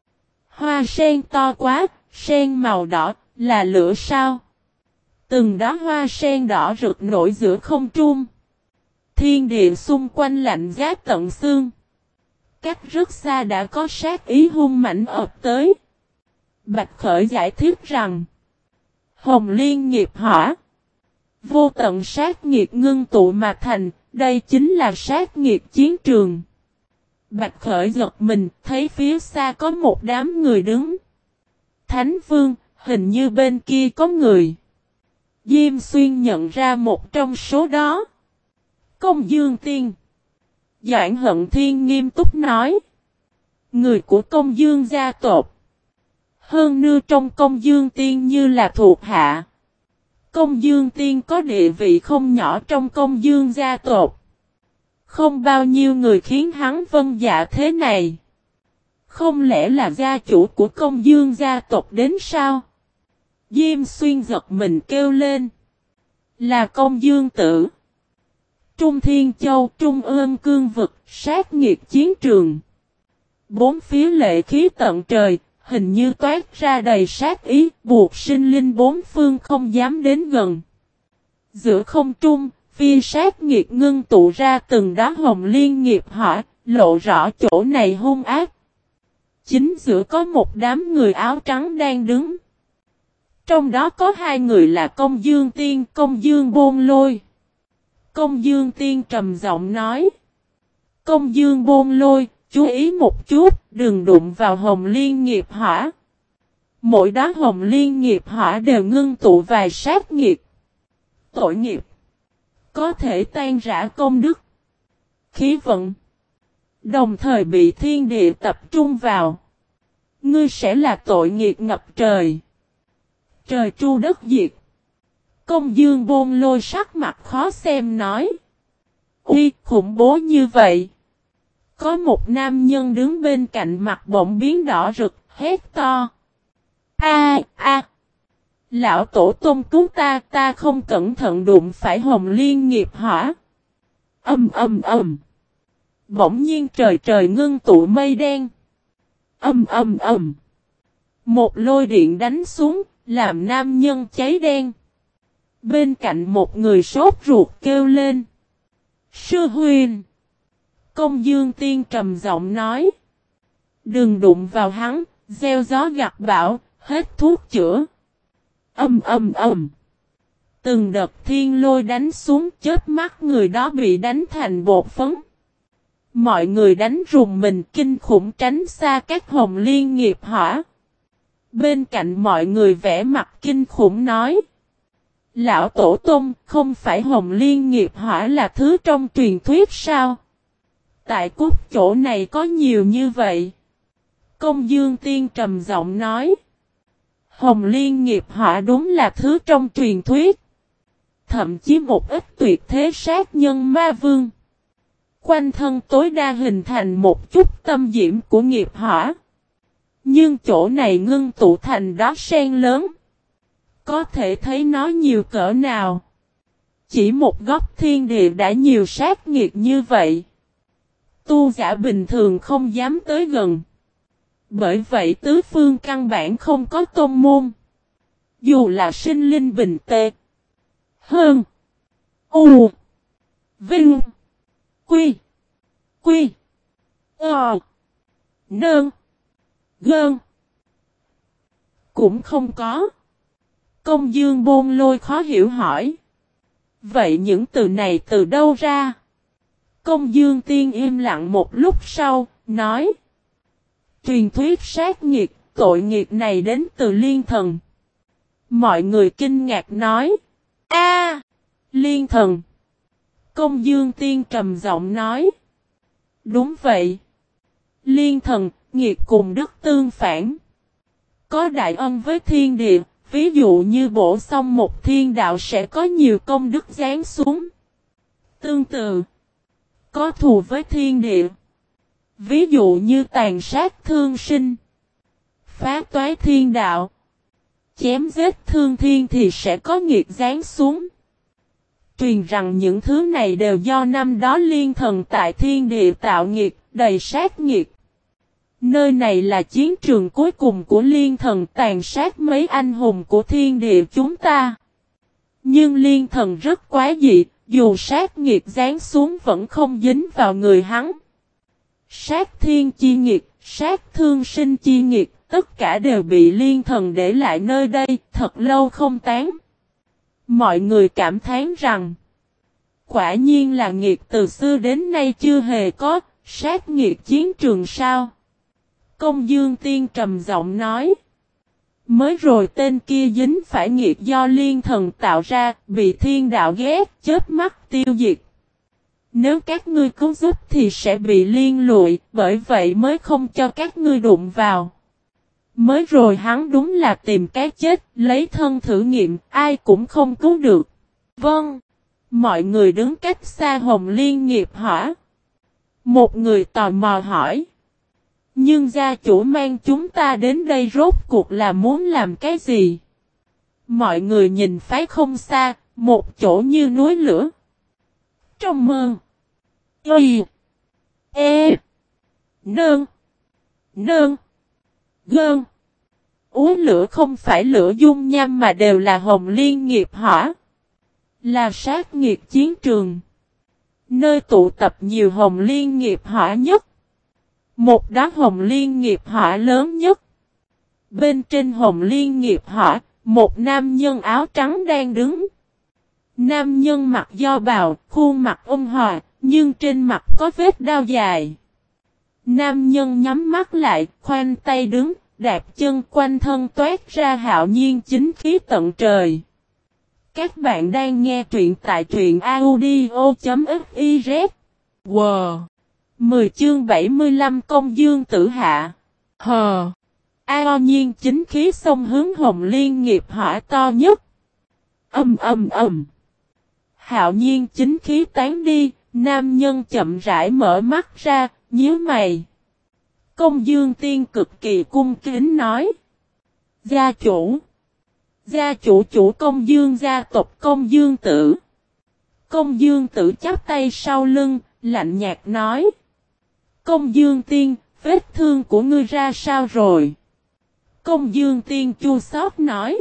Hoa sen to quá, sen màu đỏ, là lửa sao? Từng đó hoa sen đỏ rực nổi giữa không trung. Thiên địa xung quanh lạnh giá tận xương. Cách rất xa đã có sát ý hung mạnh ập tới. Bạch Khởi giải thích rằng Hồng Liên nghiệp hỏa Vô tận sát nghiệp ngưng tụ mà thành, đây chính là sát nghiệp chiến trường. Bạch Khởi giật mình, thấy phía xa có một đám người đứng. Thánh Vương, hình như bên kia có người. Diêm Xuyên nhận ra một trong số đó. Công Dương Tiên. Doãn Hận Thiên nghiêm túc nói. Người của công dương gia tộc. Hơn nưa trong công dương tiên như là thuộc hạ. Công dương tiên có địa vị không nhỏ trong công dương gia tộc. Không bao nhiêu người khiến hắn vân dạ thế này. Không lẽ là gia chủ của công dương gia tộc đến sao? Diêm xuyên giật mình kêu lên. Là công dương tử. Trung Thiên Châu, Trung ương cương vực, sát nghiệt chiến trường. Bốn phía lệ khí tận trời, hình như toát ra đầy sát ý, buộc sinh linh bốn phương không dám đến gần. Giữa không trung, phi sát nghiệt ngưng tụ ra từng đá hồng liên nghiệp hỏa, lộ rõ chỗ này hung ác. Chính giữa có một đám người áo trắng đang đứng. Trong đó có hai người là công dương tiên, công dương bôn lôi. Công dương tiên trầm giọng nói. Công dương bôn lôi, chú ý một chút, đừng đụng vào hồng liên nghiệp hỏa. Mỗi đá hồng liên nghiệp hỏa đều ngưng tụ vài sát nghiệp. Tội nghiệp. Có thể tan rã công đức. Khí vận. Đồng thời bị thiên địa tập trung vào. Ngươi sẽ là tội nghiệp ngập trời. Trời tru đất diệt. Công dương bôn lôi sắc mặt khó xem nói. Uy khủng bố như vậy. Có một nam nhân đứng bên cạnh mặt bỗng biến đỏ rực, hét to. A a Lão tổ tôn cứu ta, ta không cẩn thận đụng phải hồng liên nghiệp hỏa. Âm âm âm. Bỗng nhiên trời trời ngưng tụ mây đen. Âm âm âm. Một lôi điện đánh xuống, làm nam nhân cháy đen. Bên cạnh một người sốt ruột kêu lên. Sư huyền. Công dương tiên trầm giọng nói. Đừng đụng vào hắn, gieo gió gặt bão, hết thuốc chữa. Âm âm âm. Từng đợt thiên lôi đánh xuống chết mắt người đó bị đánh thành bột phấn. Mọi người đánh rùng mình kinh khủng tránh xa các hồng liên nghiệp hỏa. Bên cạnh mọi người vẽ mặt kinh khủng nói. Lão Tổ Tông, không phải hồng liên nghiệp hỏa là thứ trong truyền thuyết sao? Tại cốt chỗ này có nhiều như vậy. Công Dương Tiên trầm giọng nói. Hồng liên nghiệp hỏa đúng là thứ trong truyền thuyết. Thậm chí một ít tuyệt thế sát nhân ma vương. Quanh thân tối đa hình thành một chút tâm diễm của nghiệp hỏa. Nhưng chỗ này ngưng tụ thành đó sen lớn. Có thể thấy nó nhiều cỡ nào. Chỉ một góc thiên địa đã nhiều sát nghiệt như vậy. Tu giả bình thường không dám tới gần. Bởi vậy tứ phương căn bản không có tôn môn. Dù là sinh linh bình tê, Hơn. U. Vinh. Quy. Quy. Ờ. Nơn. Gơn. Cũng không có. Công dương bôn lôi khó hiểu hỏi. Vậy những từ này từ đâu ra? Công dương tiên im lặng một lúc sau, nói. Truyền thuyết sát nghiệt, tội nghiệt này đến từ liên thần. Mọi người kinh ngạc nói. a Liên thần. Công dương tiên trầm giọng nói. Đúng vậy. Liên thần, nghiệt cùng đức tương phản. Có đại ân với thiên địa, ví dụ như bổ xong một thiên đạo sẽ có nhiều công đức giáng xuống. Tương tự. Có thù với thiên địa. Ví dụ như tàn sát thương sinh. Phá toái thiên đạo. Chém giết thương thiên thì sẽ có nghiệt giáng xuống. Truyền rằng những thứ này đều do năm đó liên thần tại thiên địa tạo nghiệt, đầy sát nghiệt. Nơi này là chiến trường cuối cùng của liên thần tàn sát mấy anh hùng của thiên địa chúng ta. Nhưng liên thần rất quá dị, dù sát nghiệt dán xuống vẫn không dính vào người hắn. Sát thiên chi nghiệt, sát thương sinh chi nghiệt, tất cả đều bị liên thần để lại nơi đây, thật lâu không tán. Mọi người cảm thán rằng, quả nhiên là nghiệt từ xưa đến nay chưa hề có, sát nghiệt chiến trường sao. Công dương tiên trầm giọng nói. Mới rồi tên kia dính phải nghiệt do liên thần tạo ra, bị thiên đạo ghét, chết mắt tiêu diệt. Nếu các ngươi cứu giúp thì sẽ bị liên lụi, bởi vậy mới không cho các ngươi đụng vào. Mới rồi hắn đúng là tìm cái chết, lấy thân thử nghiệm, ai cũng không cứu được. Vâng. Mọi người đứng cách xa Hồng Liên nghiệp hỏa. Một người tò mò hỏi. Nhưng gia chủ mang chúng ta đến đây rốt cuộc là muốn làm cái gì? Mọi người nhìn phái không xa, một chỗ như núi lửa. Trong mơ. Y. E. Nương. Nương. Gơn. Uống lửa không phải lửa dung nham mà đều là hồng liên nghiệp hỏa. Là sát nghiệp chiến trường. Nơi tụ tập nhiều hồng liên nghiệp hỏa nhất. Một đá hồng liên nghiệp hỏa lớn nhất. Bên trên hồng liên nghiệp hỏa, một nam nhân áo trắng đang đứng. Nam nhân mặc do bào, khuôn mặt ôn hòa, nhưng trên mặt có vết đau dài. Nam nhân nhắm mắt lại, khoanh tay đứng, đạp chân quanh thân toát ra hạo nhiên chính khí tận trời. Các bạn đang nghe truyện tại truyện audio.fif. Wow! 10 chương 75 công dương tử hạ. Hờ! Ao nhiên chính khí sông hướng hồng liên nghiệp hỏa to nhất. Âm âm âm. Hạo nhiên chính khí tán đi, nam nhân chậm rãi mở mắt ra, nhíu mày. Công dương tiên cực kỳ cung kính nói. Gia chủ. Gia chủ chủ công dương gia tộc công dương tử. Công dương tử chắp tay sau lưng, lạnh nhạt nói. Công dương tiên, vết thương của ngươi ra sao rồi? Công dương tiên chua xót nói.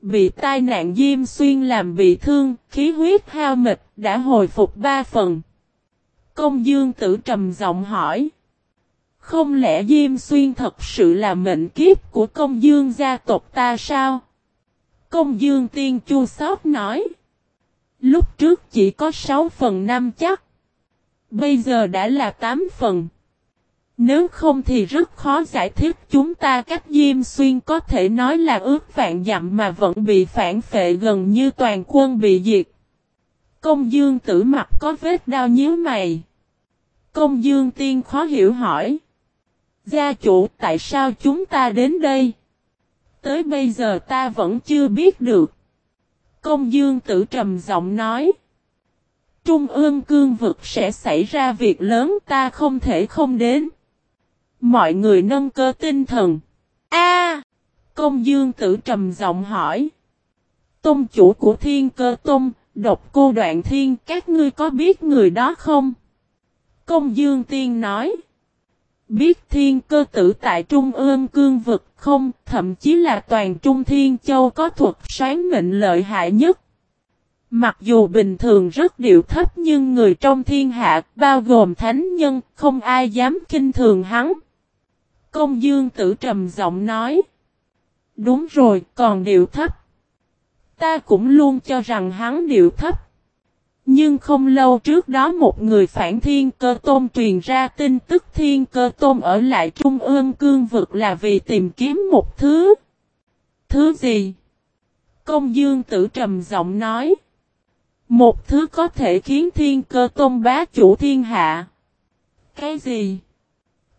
Bị tai nạn diêm xuyên làm bị thương, khí huyết hao mệt, đã hồi phục ba phần. Công dương tử trầm giọng hỏi. Không lẽ Diêm Xuyên thật sự là mệnh kiếp của công dương gia tộc ta sao? Công dương tiên chua xót nói. Lúc trước chỉ có 6 phần 5 chắc. Bây giờ đã là 8 phần. Nếu không thì rất khó giải thích chúng ta cách Diêm Xuyên có thể nói là ước vạn dặm mà vẫn bị phản phệ gần như toàn quân bị diệt. Công dương tử mặt có vết đau nhíu mày. Công dương tiên khó hiểu hỏi. Gia chủ, tại sao chúng ta đến đây? Tới bây giờ ta vẫn chưa biết được. Công dương tử trầm giọng nói. Trung ương cương vực sẽ xảy ra việc lớn ta không thể không đến. Mọi người nâng cơ tinh thần. A! công dương tử trầm giọng hỏi. Tôn chủ của thiên cơ tôn, độc cô đoạn thiên, các ngươi có biết người đó không? Công dương tiên nói. Biết thiên cơ tử tại Trung ương cương vực không, thậm chí là toàn Trung Thiên Châu có thuật sáng mệnh lợi hại nhất. Mặc dù bình thường rất điệu thấp nhưng người trong thiên hạ, bao gồm thánh nhân, không ai dám kinh thường hắn. Công dương tử trầm giọng nói. Đúng rồi, còn điệu thấp. Ta cũng luôn cho rằng hắn điệu thấp. Nhưng không lâu trước đó một người phản thiên cơ tôm truyền ra tin tức thiên cơ tôm ở lại trung ương cương vực là vì tìm kiếm một thứ. Thứ gì? Công dương tử trầm giọng nói. Một thứ có thể khiến thiên cơ tôn bá chủ thiên hạ. Cái gì?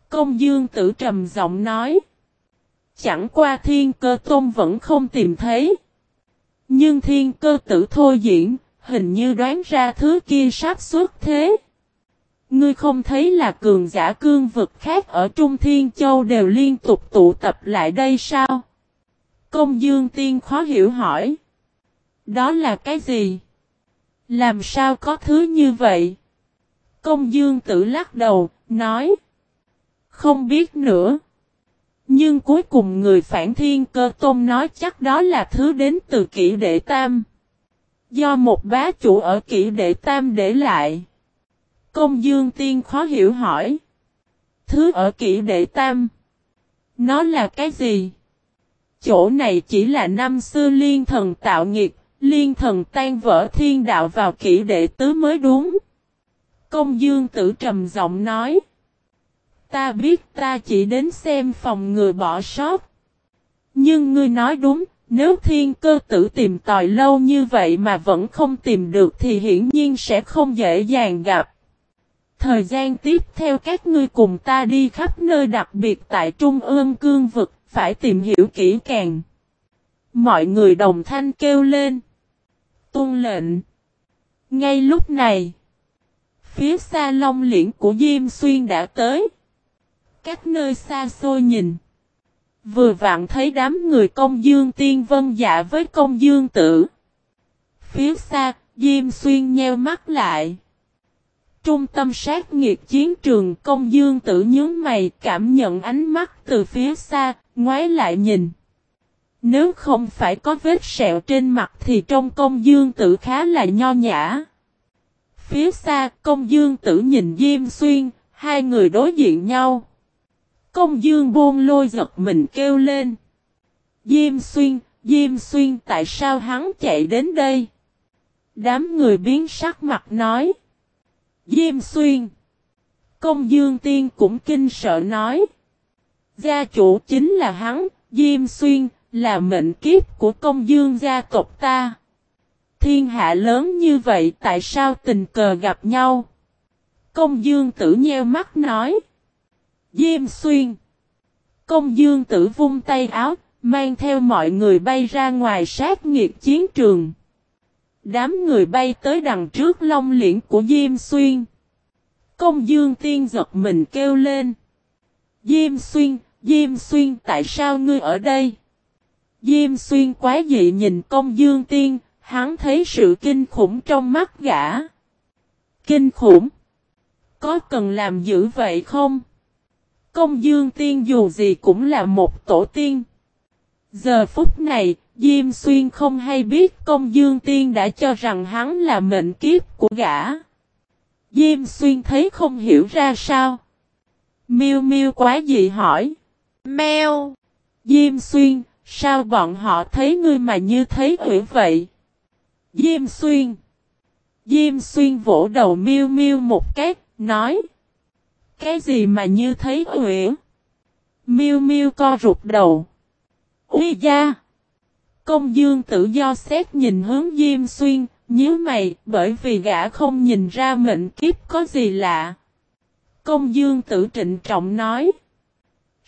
Công dương tử trầm giọng nói. Chẳng qua thiên cơ tôn vẫn không tìm thấy. Nhưng thiên cơ tử thôi diễn, hình như đoán ra thứ kia sắp xuất thế. Ngươi không thấy là cường giả cương vực khác ở Trung Thiên Châu đều liên tục tụ tập lại đây sao? Công Dương Tiên khó hiểu hỏi. Đó là cái gì? Làm sao có thứ như vậy? Công Dương Tử lắc đầu, nói. Không biết nữa. Nhưng cuối cùng người phản thiên cơ tôn nói chắc đó là thứ đến từ kỷ đệ tam. Do một bá chủ ở kỷ đệ tam để lại. Công dương tiên khó hiểu hỏi. Thứ ở kỷ đệ tam. Nó là cái gì? Chỗ này chỉ là năm xưa liên thần tạo nghiệt, liên thần tan vỡ thiên đạo vào kỹ đệ tứ mới đúng. Công dương tử trầm giọng nói. Ta biết ta chỉ đến xem phòng người bỏ sót. Nhưng ngươi nói đúng, nếu thiên cơ tử tìm tòi lâu như vậy mà vẫn không tìm được thì hiển nhiên sẽ không dễ dàng gặp. Thời gian tiếp theo các ngươi cùng ta đi khắp nơi đặc biệt tại Trung ương cương vực, phải tìm hiểu kỹ càng. Mọi người đồng thanh kêu lên. Tuân lệnh. Ngay lúc này, phía xa long liễn của Diêm Xuyên đã tới. Các nơi xa xôi nhìn. Vừa vặn thấy đám người công dương tiên vân dạ với công dương tử. Phía xa, Diêm Xuyên nheo mắt lại. Trung tâm sát nghiệt chiến trường công dương tử nhướng mày cảm nhận ánh mắt từ phía xa, ngoái lại nhìn. Nếu không phải có vết sẹo trên mặt thì trong công dương tử khá là nho nhã. Phía xa công dương tử nhìn Diêm Xuyên, hai người đối diện nhau. Công dương buông lôi giật mình kêu lên. Diêm Xuyên, Diêm Xuyên tại sao hắn chạy đến đây? Đám người biến sắc mặt nói. Diêm Xuyên. Công Dương Tiên cũng kinh sợ nói. Gia chủ chính là hắn, Diêm Xuyên, là mệnh kiếp của công dương gia tộc ta. Thiên hạ lớn như vậy tại sao tình cờ gặp nhau? Công dương tử nheo mắt nói. Diêm Xuyên. Công dương tử vung tay áo, mang theo mọi người bay ra ngoài sát nghiệt chiến trường. Đám người bay tới đằng trước long liễn của Diêm Xuyên. Công dương tiên giật mình kêu lên. Diêm Xuyên, Diêm Xuyên tại sao ngươi ở đây? Diêm Xuyên quá dị nhìn công dương tiên, hắn thấy sự kinh khủng trong mắt gã. Kinh khủng? Có cần làm dữ vậy không? Công dương tiên dù gì cũng là một tổ tiên. Giờ phút này, Diêm Xuyên không hay biết công dương tiên đã cho rằng hắn là mệnh kiếp của gã. Diêm Xuyên thấy không hiểu ra sao. Miêu Miêu quá dị hỏi. Mèo. Diêm Xuyên, sao bọn họ thấy ngươi mà như thấy quỷ vậy? Diêm Xuyên. Diêm Xuyên vỗ đầu Miêu Miêu một cái, nói. Cái gì mà như thấy quỷ? Miêu Miêu co rụt đầu. Ui gia. Công dương tự do xét nhìn hướng Diêm Xuyên, nhíu mày, bởi vì gã không nhìn ra mệnh kiếp có gì lạ. Công dương tử trịnh trọng nói.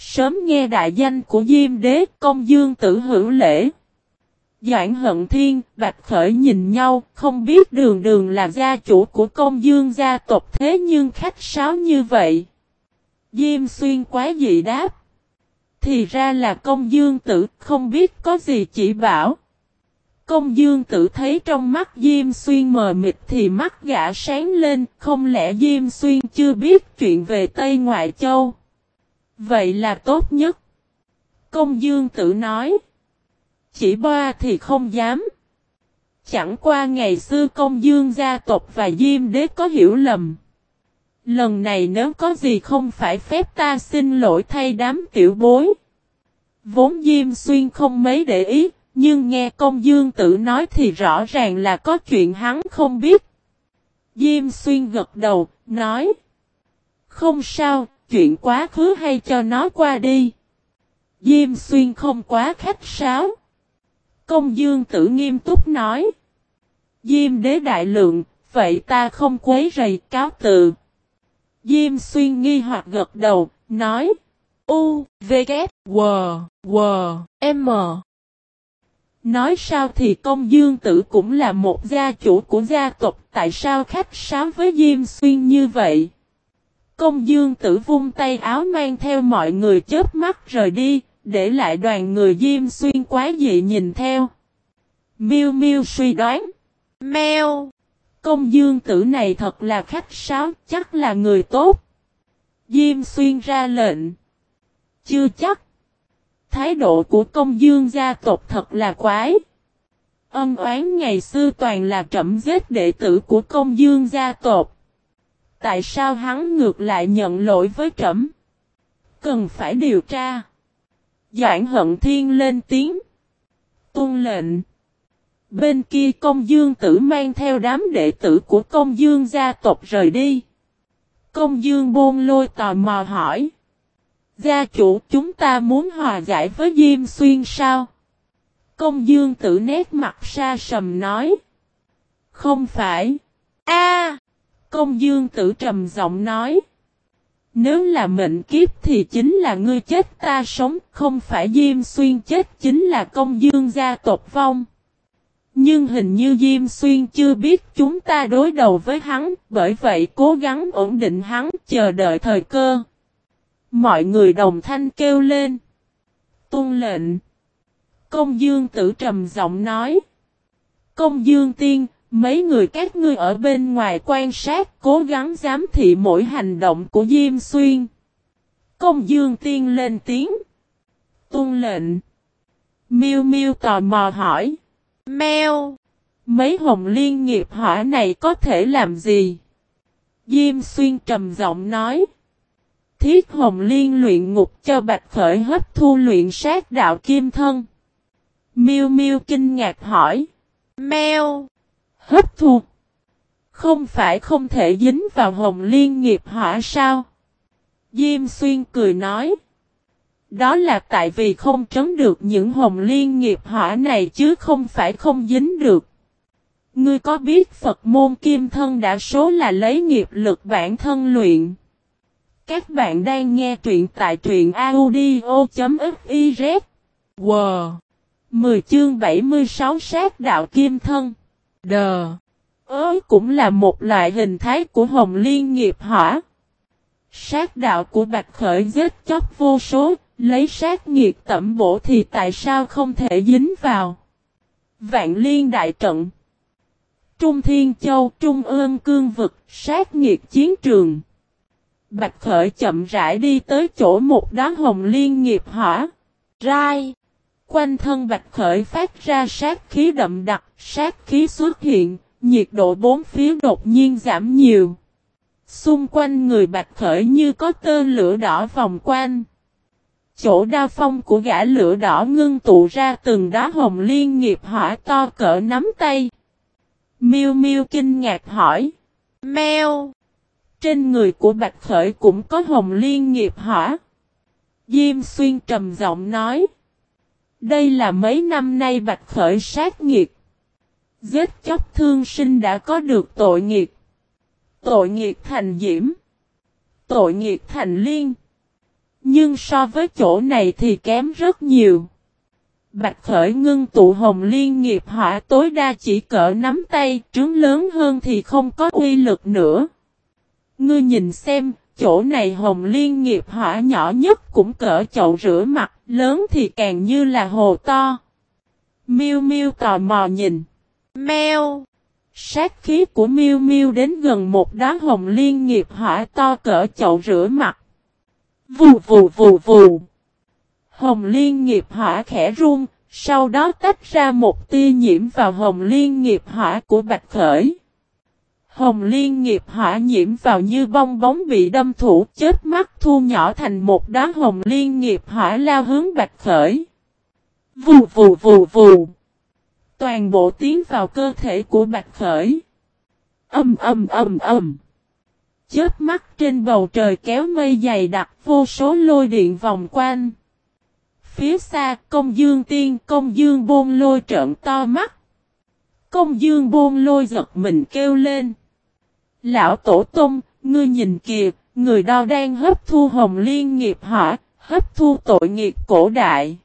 Sớm nghe đại danh của Diêm Đế, công dương tử hữu lễ. Doãn hận thiên, bạch khởi nhìn nhau, không biết đường đường là gia chủ của công dương gia tộc thế nhưng khách sáo như vậy. Diêm xuyên quá dị đáp. Thì ra là công dương tử, không biết có gì chỉ bảo. Công dương tử thấy trong mắt Diêm Xuyên mờ mịt thì mắt gã sáng lên, không lẽ Diêm Xuyên chưa biết chuyện về Tây Ngoại Châu? Vậy là tốt nhất. Công dương tử nói. Chỉ ba thì không dám. Chẳng qua ngày xưa công dương gia tộc và Diêm đế có hiểu lầm. Lần này nếu có gì không phải phép ta xin lỗi thay đám tiểu bối. Vốn Diêm Xuyên không mấy để ý, nhưng nghe công dương tử nói thì rõ ràng là có chuyện hắn không biết. Diêm xuyên gật đầu, nói. Không sao, chuyện quá khứ hay cho nó qua đi. Diêm xuyên không quá khách sáo. Công dương tử nghiêm túc nói. Diêm đế đại lượng, vậy ta không quấy rầy cáo tự. Diêm xuyên nghi hoặc gật đầu, nói. U, V, K, W, W, M. Nói sao thì công dương tử cũng là một gia chủ của gia tộc, tại sao khách sáo với Diêm Xuyên như vậy? Công dương tử vung tay áo mang theo mọi người chớp mắt rời đi, để lại đoàn người Diêm Xuyên quá dị nhìn theo. Miêu Miêu suy đoán. Mèo! Công dương tử này thật là khách sáo, chắc là người tốt. Diêm Xuyên ra lệnh. Chưa chắc. Thái độ của công dương gia tộc thật là quái. Ân oán ngày xưa toàn là trẩm giết đệ tử của công dương gia tộc. Tại sao hắn ngược lại nhận lỗi với trẫm Cần phải điều tra. Doãn hận thiên lên tiếng. Tôn lệnh. Bên kia công dương tử mang theo đám đệ tử của công dương gia tộc rời đi. Công dương bôn lôi tò mò hỏi. Gia chủ, chúng ta muốn hòa giải với Diêm Xuyên sao? Công dương tử nét mặt xa sầm nói. Không phải. A Công dương tử trầm giọng nói. Nếu là mệnh kiếp thì chính là ngươi chết ta sống, không phải Diêm Xuyên chết chính là công dương gia tộc vong. Nhưng hình như Diêm Xuyên chưa biết chúng ta đối đầu với hắn, bởi vậy cố gắng ổn định hắn, chờ đợi thời cơ. Mọi người đồng thanh kêu lên. Tôn lệnh. Công dương tử trầm giọng nói. Công dương tiên, mấy người các ngươi ở bên ngoài quan sát, cố gắng giám thị mỗi hành động của Diêm Xuyên. Công dương tiên lên tiếng. Tôn lệnh. Miêu miêu tò mò hỏi. Mèo. Mấy hồng liên nghiệp hỏa này có thể làm gì? Diêm xuyên trầm giọng nói. Thiết hồng liên luyện ngục cho bạch khởi hấp thu luyện sát đạo kim thân. Miêu miêu kinh ngạc hỏi. Mèo. Hấp thu. Không phải không thể dính vào hồng liên nghiệp hỏa sao? Diêm xuyên cười nói. Đó là tại vì không trấn được những hồng liên nghiệp hỏa này chứ không phải không dính được. Ngươi có biết Phật môn kim thân đã số là lấy nghiệp lực bản thân luyện. Các bạn đang nghe truyện tại truyện audio.fif. Wow! 10 chương 76 sát đạo kim thân. Đờ! Ớ cũng là một loại hình thái của hồng liên nghiệp hỏa. Sát đạo của Bạch Khởi giết chóc vô số, Lấy sát nghiệt tẩm bổ thì tại sao không thể dính vào? Vạn liên đại trận Trung Thiên Châu, Trung ương cương vực, sát nghiệt chiến trường. Bạch Khởi chậm rãi đi tới chỗ một đám hồng liên nghiệp hỏa. Rai. Quanh thân Bạch Khởi phát ra sát khí đậm đặc, sát khí xuất hiện, nhiệt độ bốn phía đột nhiên giảm nhiều. Xung quanh người Bạch Khởi như có tơ lửa đỏ vòng quanh chỗ đa phong của gã lửa đỏ ngưng tụ ra từng đá hồng liên nghiệp hỏa to cỡ nắm tay. Miêu Miêu kinh ngạc hỏi. Mèo! Trên người của Bạch Khởi cũng có hồng liên nghiệp hỏa. Diêm Xuyên trầm giọng nói. Đây là mấy năm nay Bạch Khởi sát nghiệt. Giết chóc thương sinh đã có được tội nghiệt. Tội nghiệt thành diễm. Tội nghiệt thành liên. Nhưng so với chỗ này thì kém rất nhiều. Bạch khởi ngưng tụ hồng liên nghiệp hỏa tối đa chỉ cỡ nắm tay, trứng lớn hơn thì không có uy lực nữa. Ngươi nhìn xem, chỗ này hồng liên nghiệp hỏa nhỏ nhất cũng cỡ chậu rửa mặt, lớn thì càng như là hồ to. Miu Miu tò mò nhìn. Mèo. Sát khí của Miu Miu đến gần một đá hồng liên nghiệp hỏa to cỡ chậu rửa mặt. Vù vù vù vù. Hồng liên nghiệp hỏa khẽ run, sau đó tách ra một tia nhiễm vào hồng liên nghiệp hỏa của Bạch Khởi. Hồng liên nghiệp hỏa nhiễm vào như bong bóng bị đâm thủ chết mắt thu nhỏ thành một đá hồng liên nghiệp hỏa lao hướng Bạch Khởi. Vù vù vù vù. Toàn bộ tiến vào cơ thể của Bạch Khởi. Âm âm âm âm chết mắt trên bầu trời kéo mây dày đặc vô số lôi điện vòng quanh. Phía xa, công dương tiên, công dương bôn lôi trợn to mắt. Công dương bôn lôi giật mình kêu lên. Lão tổ tông, ngươi nhìn kìa, người đau đang hấp thu hồng liên nghiệp hỏa, hấp thu tội nghiệp cổ đại.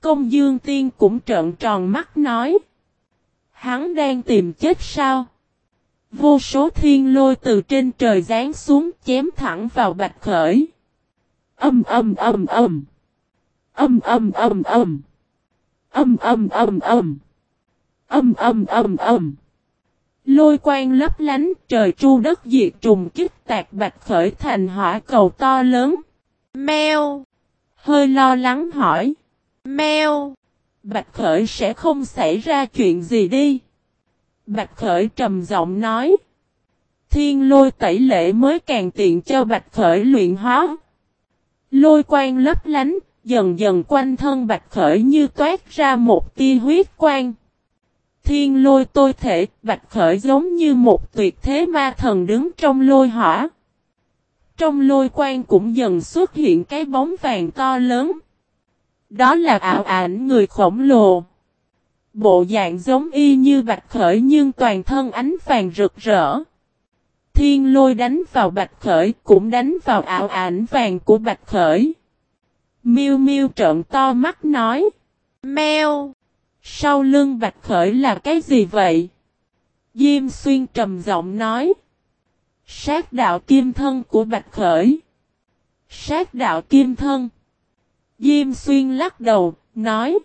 Công dương tiên cũng trợn tròn mắt nói. Hắn đang tìm chết sao? Vô số thiên lôi từ trên trời giáng xuống chém thẳng vào bạch khởi. Âm âm âm âm. Âm âm âm âm. Âm âm âm âm. Âm âm âm âm. Lôi quang lấp lánh trời tru đất diệt trùng kích tạc bạch khởi thành hỏa cầu to lớn. Mèo. Hơi lo lắng hỏi. Mèo. Bạch khởi sẽ không xảy ra chuyện gì đi. Bạch Khởi trầm giọng nói. Thiên lôi tẩy lệ mới càng tiện cho Bạch Khởi luyện hóa. Lôi quang lấp lánh, dần dần quanh thân Bạch Khởi như toát ra một tia huyết quang. Thiên lôi tôi thể, bạch khởi giống như một tuyệt thế ma thần đứng trong lôi hỏa. Trong lôi quang cũng dần xuất hiện cái bóng vàng to lớn. Đó là ảo ảnh người khổng lồ. Bộ dạng giống y như bạch khởi nhưng toàn thân ánh vàng rực rỡ. Thiên lôi đánh vào bạch khởi cũng đánh vào ảo ảnh vàng của bạch khởi. Miêu miêu trợn to mắt nói. Mèo! Sau lưng bạch khởi là cái gì vậy? Diêm xuyên trầm giọng nói. Sát đạo kim thân của bạch khởi. Sát đạo kim thân. Diêm xuyên lắc đầu, nói.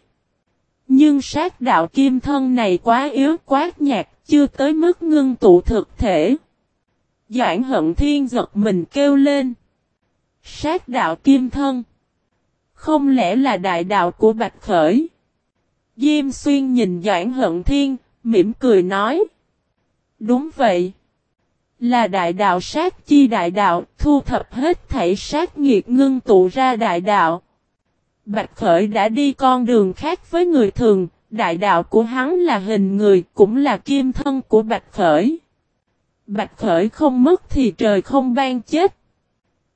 Nhưng sát đạo kim thân này quá yếu quá nhạt, chưa tới mức ngưng tụ thực thể. Doãn hận thiên giật mình kêu lên. Sát đạo kim thân. Không lẽ là đại đạo của Bạch Khởi? Diêm xuyên nhìn Doãn hận thiên, mỉm cười nói. Đúng vậy. Là đại đạo sát chi đại đạo, thu thập hết thảy sát nghiệt ngưng tụ ra đại đạo. Bạch Khởi đã đi con đường khác với người thường, đại đạo của hắn là hình người, cũng là kim thân của Bạch Khởi. Bạch Khởi không mất thì trời không ban chết.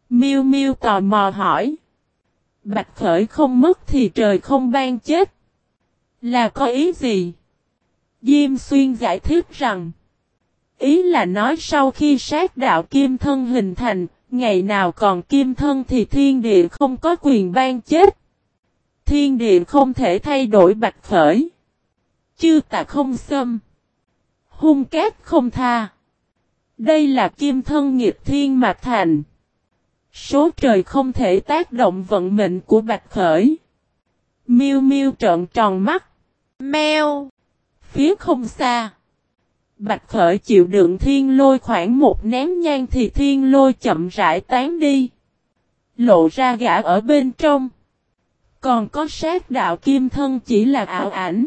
Miêu Miêu tò mò hỏi. Bạch Khởi không mất thì trời không ban chết. Là có ý gì? Diêm Xuyên giải thích rằng. Ý là nói sau khi sát đạo kim thân hình thành, ngày nào còn kim thân thì thiên địa không có quyền ban chết. Thiên địa không thể thay đổi bạch khởi. Chư tà không xâm. Hung cát không tha. Đây là kim thân nghiệp thiên mà thành. Số trời không thể tác động vận mệnh của bạch khởi. Miêu miêu trợn tròn mắt. Mèo. Phía không xa. Bạch khởi chịu đựng thiên lôi khoảng một nén nhang thì thiên lôi chậm rãi tán đi. Lộ ra gã ở bên trong. Còn có sát đạo kim thân chỉ là ảo ảnh.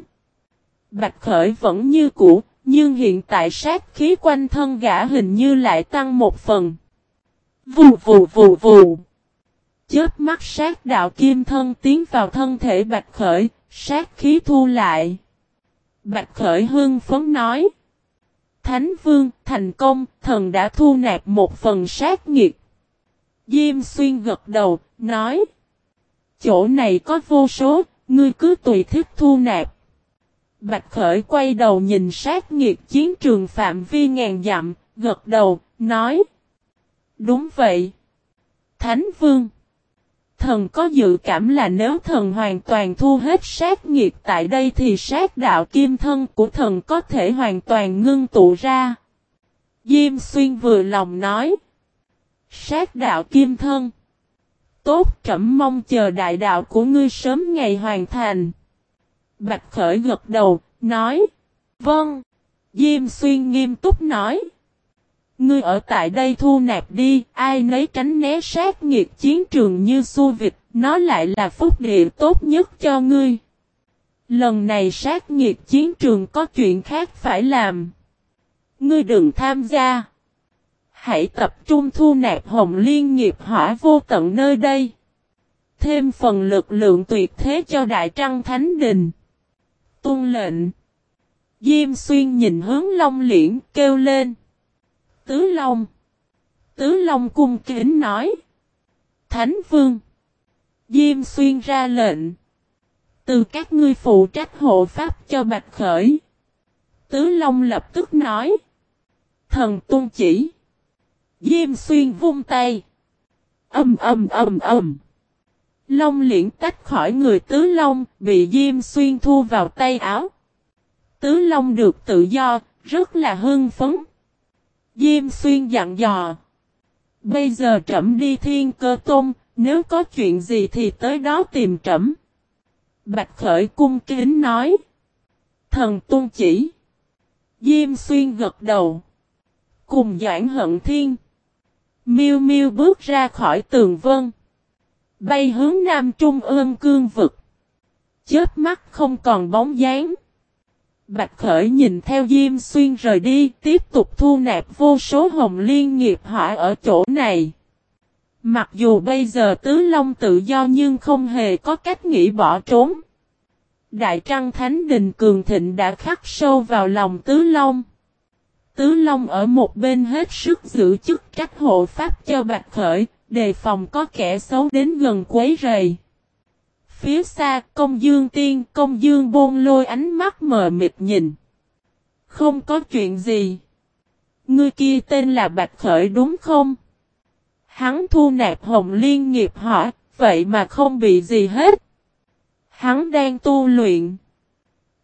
Bạch khởi vẫn như cũ, nhưng hiện tại sát khí quanh thân gã hình như lại tăng một phần. Vù vù vù vù. Chớp mắt sát đạo kim thân tiến vào thân thể bạch khởi, sát khí thu lại. Bạch khởi hưng phấn nói. Thánh vương, thành công, thần đã thu nạp một phần sát nghiệt. Diêm xuyên gật đầu, nói. Chỗ này có vô số, ngươi cứ tùy thích thu nạp. Bạch Khởi quay đầu nhìn sát nghiệt chiến trường phạm vi ngàn dặm, gật đầu, nói. Đúng vậy. Thánh Vương. Thần có dự cảm là nếu thần hoàn toàn thu hết sát nghiệt tại đây thì sát đạo kim thân của thần có thể hoàn toàn ngưng tụ ra. Diêm xuyên vừa lòng nói. Sát đạo kim thân. Tốt trẫm mong chờ đại đạo của ngươi sớm ngày hoàn thành. Bạch Khởi gật đầu, nói. Vâng. Diêm xuyên nghiêm túc nói. Ngươi ở tại đây thu nạp đi, ai nấy tránh né sát nghiệt chiến trường như su vịt, nó lại là phúc địa tốt nhất cho ngươi. Lần này sát nghiệt chiến trường có chuyện khác phải làm. Ngươi đừng tham gia. Hãy tập trung thu nạp hồng liên nghiệp hỏa vô tận nơi đây. Thêm phần lực lượng tuyệt thế cho Đại Trăng Thánh Đình. Tôn lệnh. Diêm xuyên nhìn hướng Long Liễn kêu lên. Tứ Long. Tứ Long cung kính nói. Thánh Vương. Diêm xuyên ra lệnh. Từ các ngươi phụ trách hộ pháp cho Bạch Khởi. Tứ Long lập tức nói. Thần tuân chỉ. Diêm xuyên vung tay. Âm âm âm âm. Long liễn tách khỏi người tứ long, bị Diêm xuyên thu vào tay áo. Tứ long được tự do, rất là hưng phấn. Diêm xuyên dặn dò. Bây giờ trẫm đi thiên cơ tôn, nếu có chuyện gì thì tới đó tìm trẫm. Bạch khởi cung kính nói. Thần tôn chỉ. Diêm xuyên gật đầu. Cùng Doãn hận thiên. Miêu miêu bước ra khỏi tường vân. Bay hướng nam trung ương cương vực. Chết mắt không còn bóng dáng. Bạch Khởi nhìn theo Diêm Xuyên rời đi, tiếp tục thu nạp vô số hồng liên nghiệp hỏa ở chỗ này. Mặc dù bây giờ Tứ Long tự do nhưng không hề có cách nghĩ bỏ trốn. Đại Trăng Thánh Đình Cường Thịnh đã khắc sâu vào lòng Tứ Long. Tứ Long ở một bên hết sức giữ chức trách hộ pháp cho Bạch Khởi, đề phòng có kẻ xấu đến gần quấy rầy. Phía xa, công dương tiên, công dương buông lôi ánh mắt mờ mịt nhìn. Không có chuyện gì. Ngươi kia tên là Bạch Khởi đúng không? Hắn thu nạp hồng liên nghiệp hỏi, vậy mà không bị gì hết. Hắn đang tu luyện.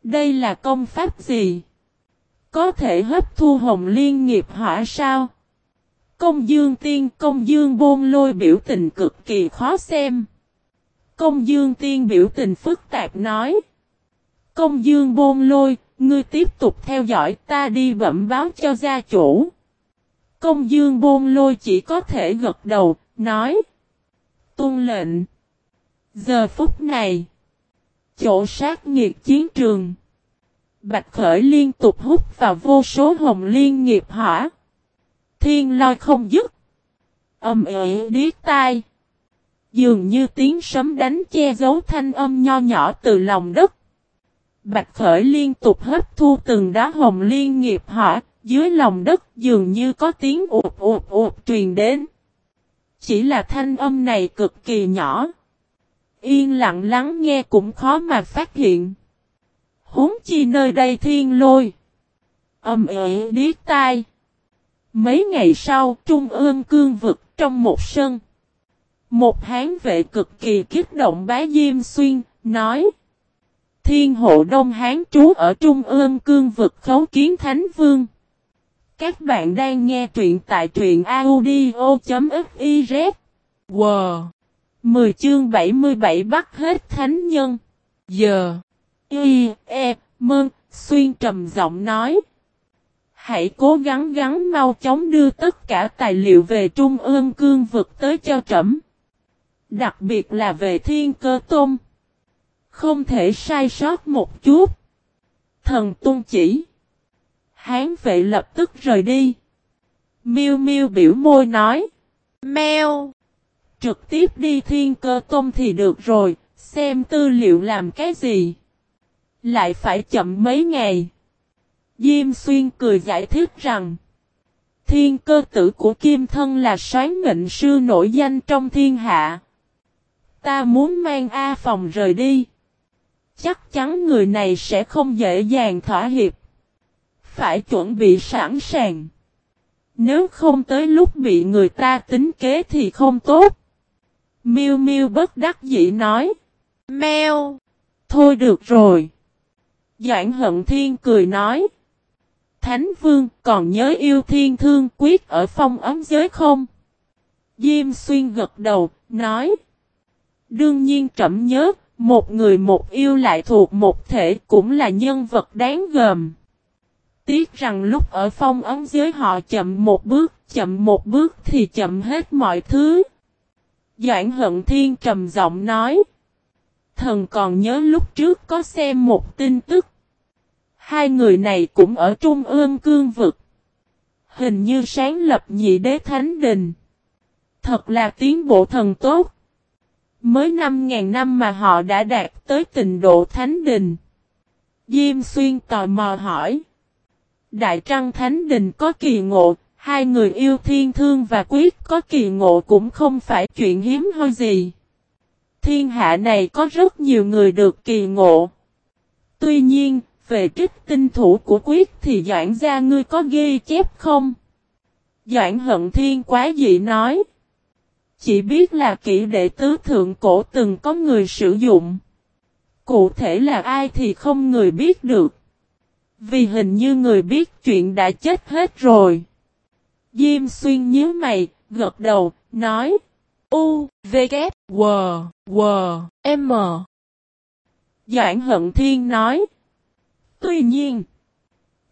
Đây là công pháp gì? Có thể hấp thu hồng liên nghiệp hỏa sao? Công dương tiên công dương buông lôi biểu tình cực kỳ khó xem. Công dương tiên biểu tình phức tạp nói. Công dương bôn lôi, ngươi tiếp tục theo dõi ta đi bẩm báo cho gia chủ. Công dương bôn lôi chỉ có thể gật đầu, nói. Tôn lệnh. Giờ phút này. Chỗ sát nghiệt chiến trường. Bạch Khởi liên tục hút vào vô số hồng liên nghiệp hỏa. Thiên loi không dứt. Âm ệ điếc tai. Dường như tiếng sấm đánh che giấu thanh âm nho nhỏ từ lòng đất. Bạch Khởi liên tục hấp thu từng đá hồng liên nghiệp hỏa, dưới lòng đất dường như có tiếng ụt ụt ụt truyền đến. Chỉ là thanh âm này cực kỳ nhỏ. Yên lặng lắng nghe cũng khó mà phát hiện. Huống chi nơi đây thiên lôi. Âm ế điếc tai. Mấy ngày sau, Trung ương cương vực trong một sân. Một hán vệ cực kỳ kích động bá Diêm Xuyên, nói. Thiên hộ Đông Hán trú ở Trung ương cương vực khấu kiến Thánh Vương. Các bạn đang nghe truyện tại truyện audio.fiz. Wow! 10 chương 77 bắt hết thánh nhân. Giờ. Y, E, Mơn, Xuyên trầm giọng nói. Hãy cố gắng gắng mau chóng đưa tất cả tài liệu về Trung ương cương vực tới cho trẩm. Đặc biệt là về thiên cơ tôn. Không thể sai sót một chút. Thần tôn chỉ. Hán vệ lập tức rời đi. Miêu miêu biểu môi nói. Mèo. Trực tiếp đi thiên cơ tôm thì được rồi, xem tư liệu làm cái gì. Lại phải chậm mấy ngày. Diêm xuyên cười giải thích rằng. Thiên cơ tử của Kim Thân là soán mệnh sư nổi danh trong thiên hạ. Ta muốn mang A phòng rời đi. Chắc chắn người này sẽ không dễ dàng thỏa hiệp. Phải chuẩn bị sẵn sàng. Nếu không tới lúc bị người ta tính kế thì không tốt. Miu Miu bất đắc dĩ nói. Mèo. Thôi được rồi. Doãn hận thiên cười nói. Thánh vương còn nhớ yêu thiên thương quyết ở phong ấm giới không? Diêm xuyên gật đầu, nói. Đương nhiên trẫm nhớ, một người một yêu lại thuộc một thể cũng là nhân vật đáng gờm. Tiếc rằng lúc ở phong ấm giới họ chậm một bước, chậm một bước thì chậm hết mọi thứ. Doãn hận thiên trầm giọng nói. Thần còn nhớ lúc trước có xem một tin tức. Hai người này cũng ở trung ương cương vực. Hình như sáng lập nhị đế thánh đình. Thật là tiến bộ thần tốt. Mới 5.000 năm mà họ đã đạt tới tình độ thánh đình. Diêm xuyên tò mò hỏi. Đại Trăng Thánh Đình có kỳ ngộ, hai người yêu thiên thương và quyết có kỳ ngộ cũng không phải chuyện hiếm hoi gì. Thiên hạ này có rất nhiều người được kỳ ngộ. Tuy nhiên, về trích tinh thủ của quyết thì Doãn gia ngươi có ghi chép không? Doãn hận thiên quá dị nói. Chỉ biết là kỹ đệ tứ thượng cổ từng có người sử dụng. Cụ thể là ai thì không người biết được. Vì hình như người biết chuyện đã chết hết rồi. Diêm xuyên nhíu mày, gật đầu, nói. U, V, K, W, W, M. Doãn hận thiên nói. Tuy nhiên,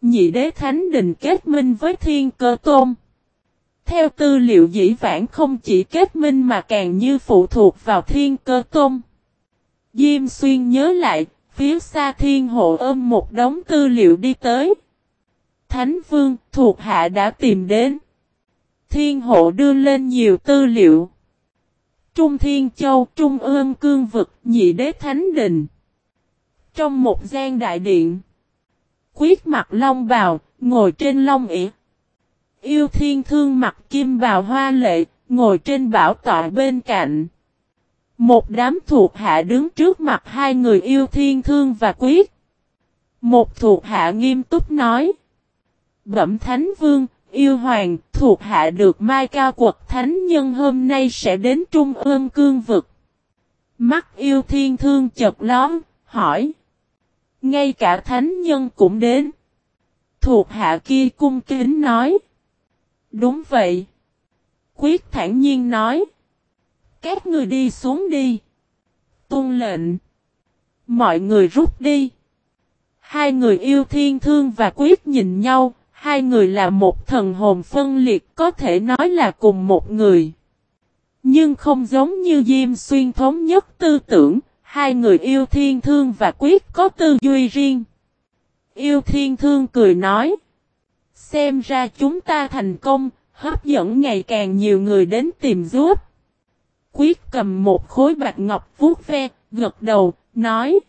nhị đế thánh đình kết minh với thiên cơ tôn. Theo tư liệu dĩ vãng không chỉ kết minh mà càng như phụ thuộc vào thiên cơ tôn. Diêm xuyên nhớ lại, phía xa thiên hộ ôm một đống tư liệu đi tới. Thánh vương thuộc hạ đã tìm đến. Thiên hộ đưa lên nhiều tư liệu. Trung Thiên Châu, Trung ương cương vực, nhị đế thánh đình. Trong một gian đại điện. Quyết mặt long bào, ngồi trên long ỉa. Yêu thiên thương mặt kim bào hoa lệ, ngồi trên bảo tọa bên cạnh. Một đám thuộc hạ đứng trước mặt hai người yêu thiên thương và quyết. Một thuộc hạ nghiêm túc nói. Bẩm Thánh Vương, yêu hoàng, thuộc hạ được mai cao quật Thánh Nhân hôm nay sẽ đến Trung ương cương vực. Mắt yêu thiên thương chật lón, hỏi. Ngay cả Thánh Nhân cũng đến. Thuộc hạ kia cung kính nói. Đúng vậy. Quyết thản nhiên nói. Các người đi xuống đi. Tôn lệnh. Mọi người rút đi. Hai người yêu thiên thương và quyết nhìn nhau, hai người là một thần hồn phân liệt có thể nói là cùng một người. Nhưng không giống như Diêm Xuyên thống nhất tư tưởng, hai người yêu thiên thương và quyết có tư duy riêng. Yêu thiên thương cười nói. Xem ra chúng ta thành công, hấp dẫn ngày càng nhiều người đến tìm giúp. Quyết cầm một khối bạch ngọc vuốt ve, gật đầu, nói.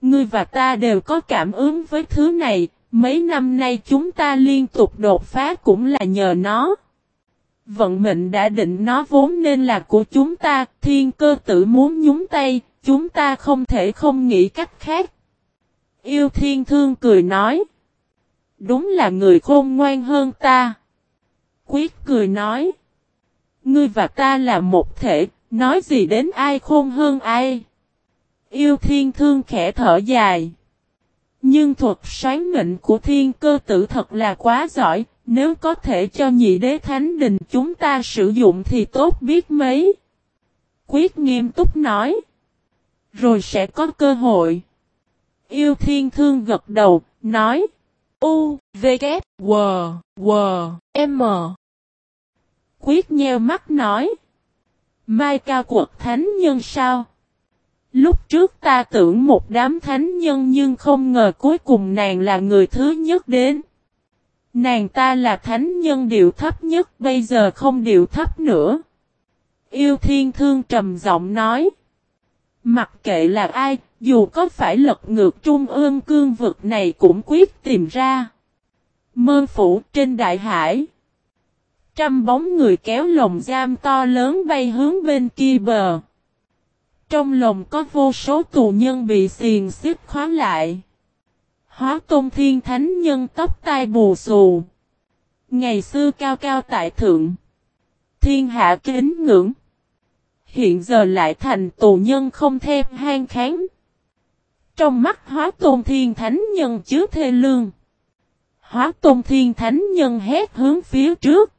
Ngươi và ta đều có cảm ứng với thứ này, mấy năm nay chúng ta liên tục đột phá cũng là nhờ nó. Vận mệnh đã định nó vốn nên là của chúng ta, thiên cơ tử muốn nhúng tay, chúng ta không thể không nghĩ cách khác. Yêu thiên thương cười nói. Đúng là người khôn ngoan hơn ta. Quyết cười nói. Ngươi và ta là một thể, nói gì đến ai khôn hơn ai. Yêu thiên thương khẽ thở dài. Nhưng thuật sáng mệnh của thiên cơ tử thật là quá giỏi, nếu có thể cho nhị đế thánh đình chúng ta sử dụng thì tốt biết mấy. Quyết nghiêm túc nói. Rồi sẽ có cơ hội. Yêu thiên thương gật đầu, nói. U, V, K, W, W, M. Quyết nheo mắt nói. Mai cao quật thánh nhân sao? Lúc trước ta tưởng một đám thánh nhân nhưng không ngờ cuối cùng nàng là người thứ nhất đến. Nàng ta là thánh nhân điệu thấp nhất bây giờ không điệu thấp nữa. Yêu thiên thương trầm giọng nói. Mặc kệ là ai, dù có phải lật ngược trung ương cương vực này cũng quyết tìm ra. Mơ phủ trên đại hải. Trăm bóng người kéo lồng giam to lớn bay hướng bên kia bờ. Trong lồng có vô số tù nhân bị xiền xếp khóa lại. Hóa tôn thiên thánh nhân tóc tai bù xù. Ngày xưa cao cao tại thượng. Thiên hạ kính ngưỡng. Hiện giờ lại thành tù nhân không thêm hang kháng. Trong mắt hóa tôn thiên thánh nhân chứa thê lương. Hóa tôn thiên thánh nhân hét hướng phía trước.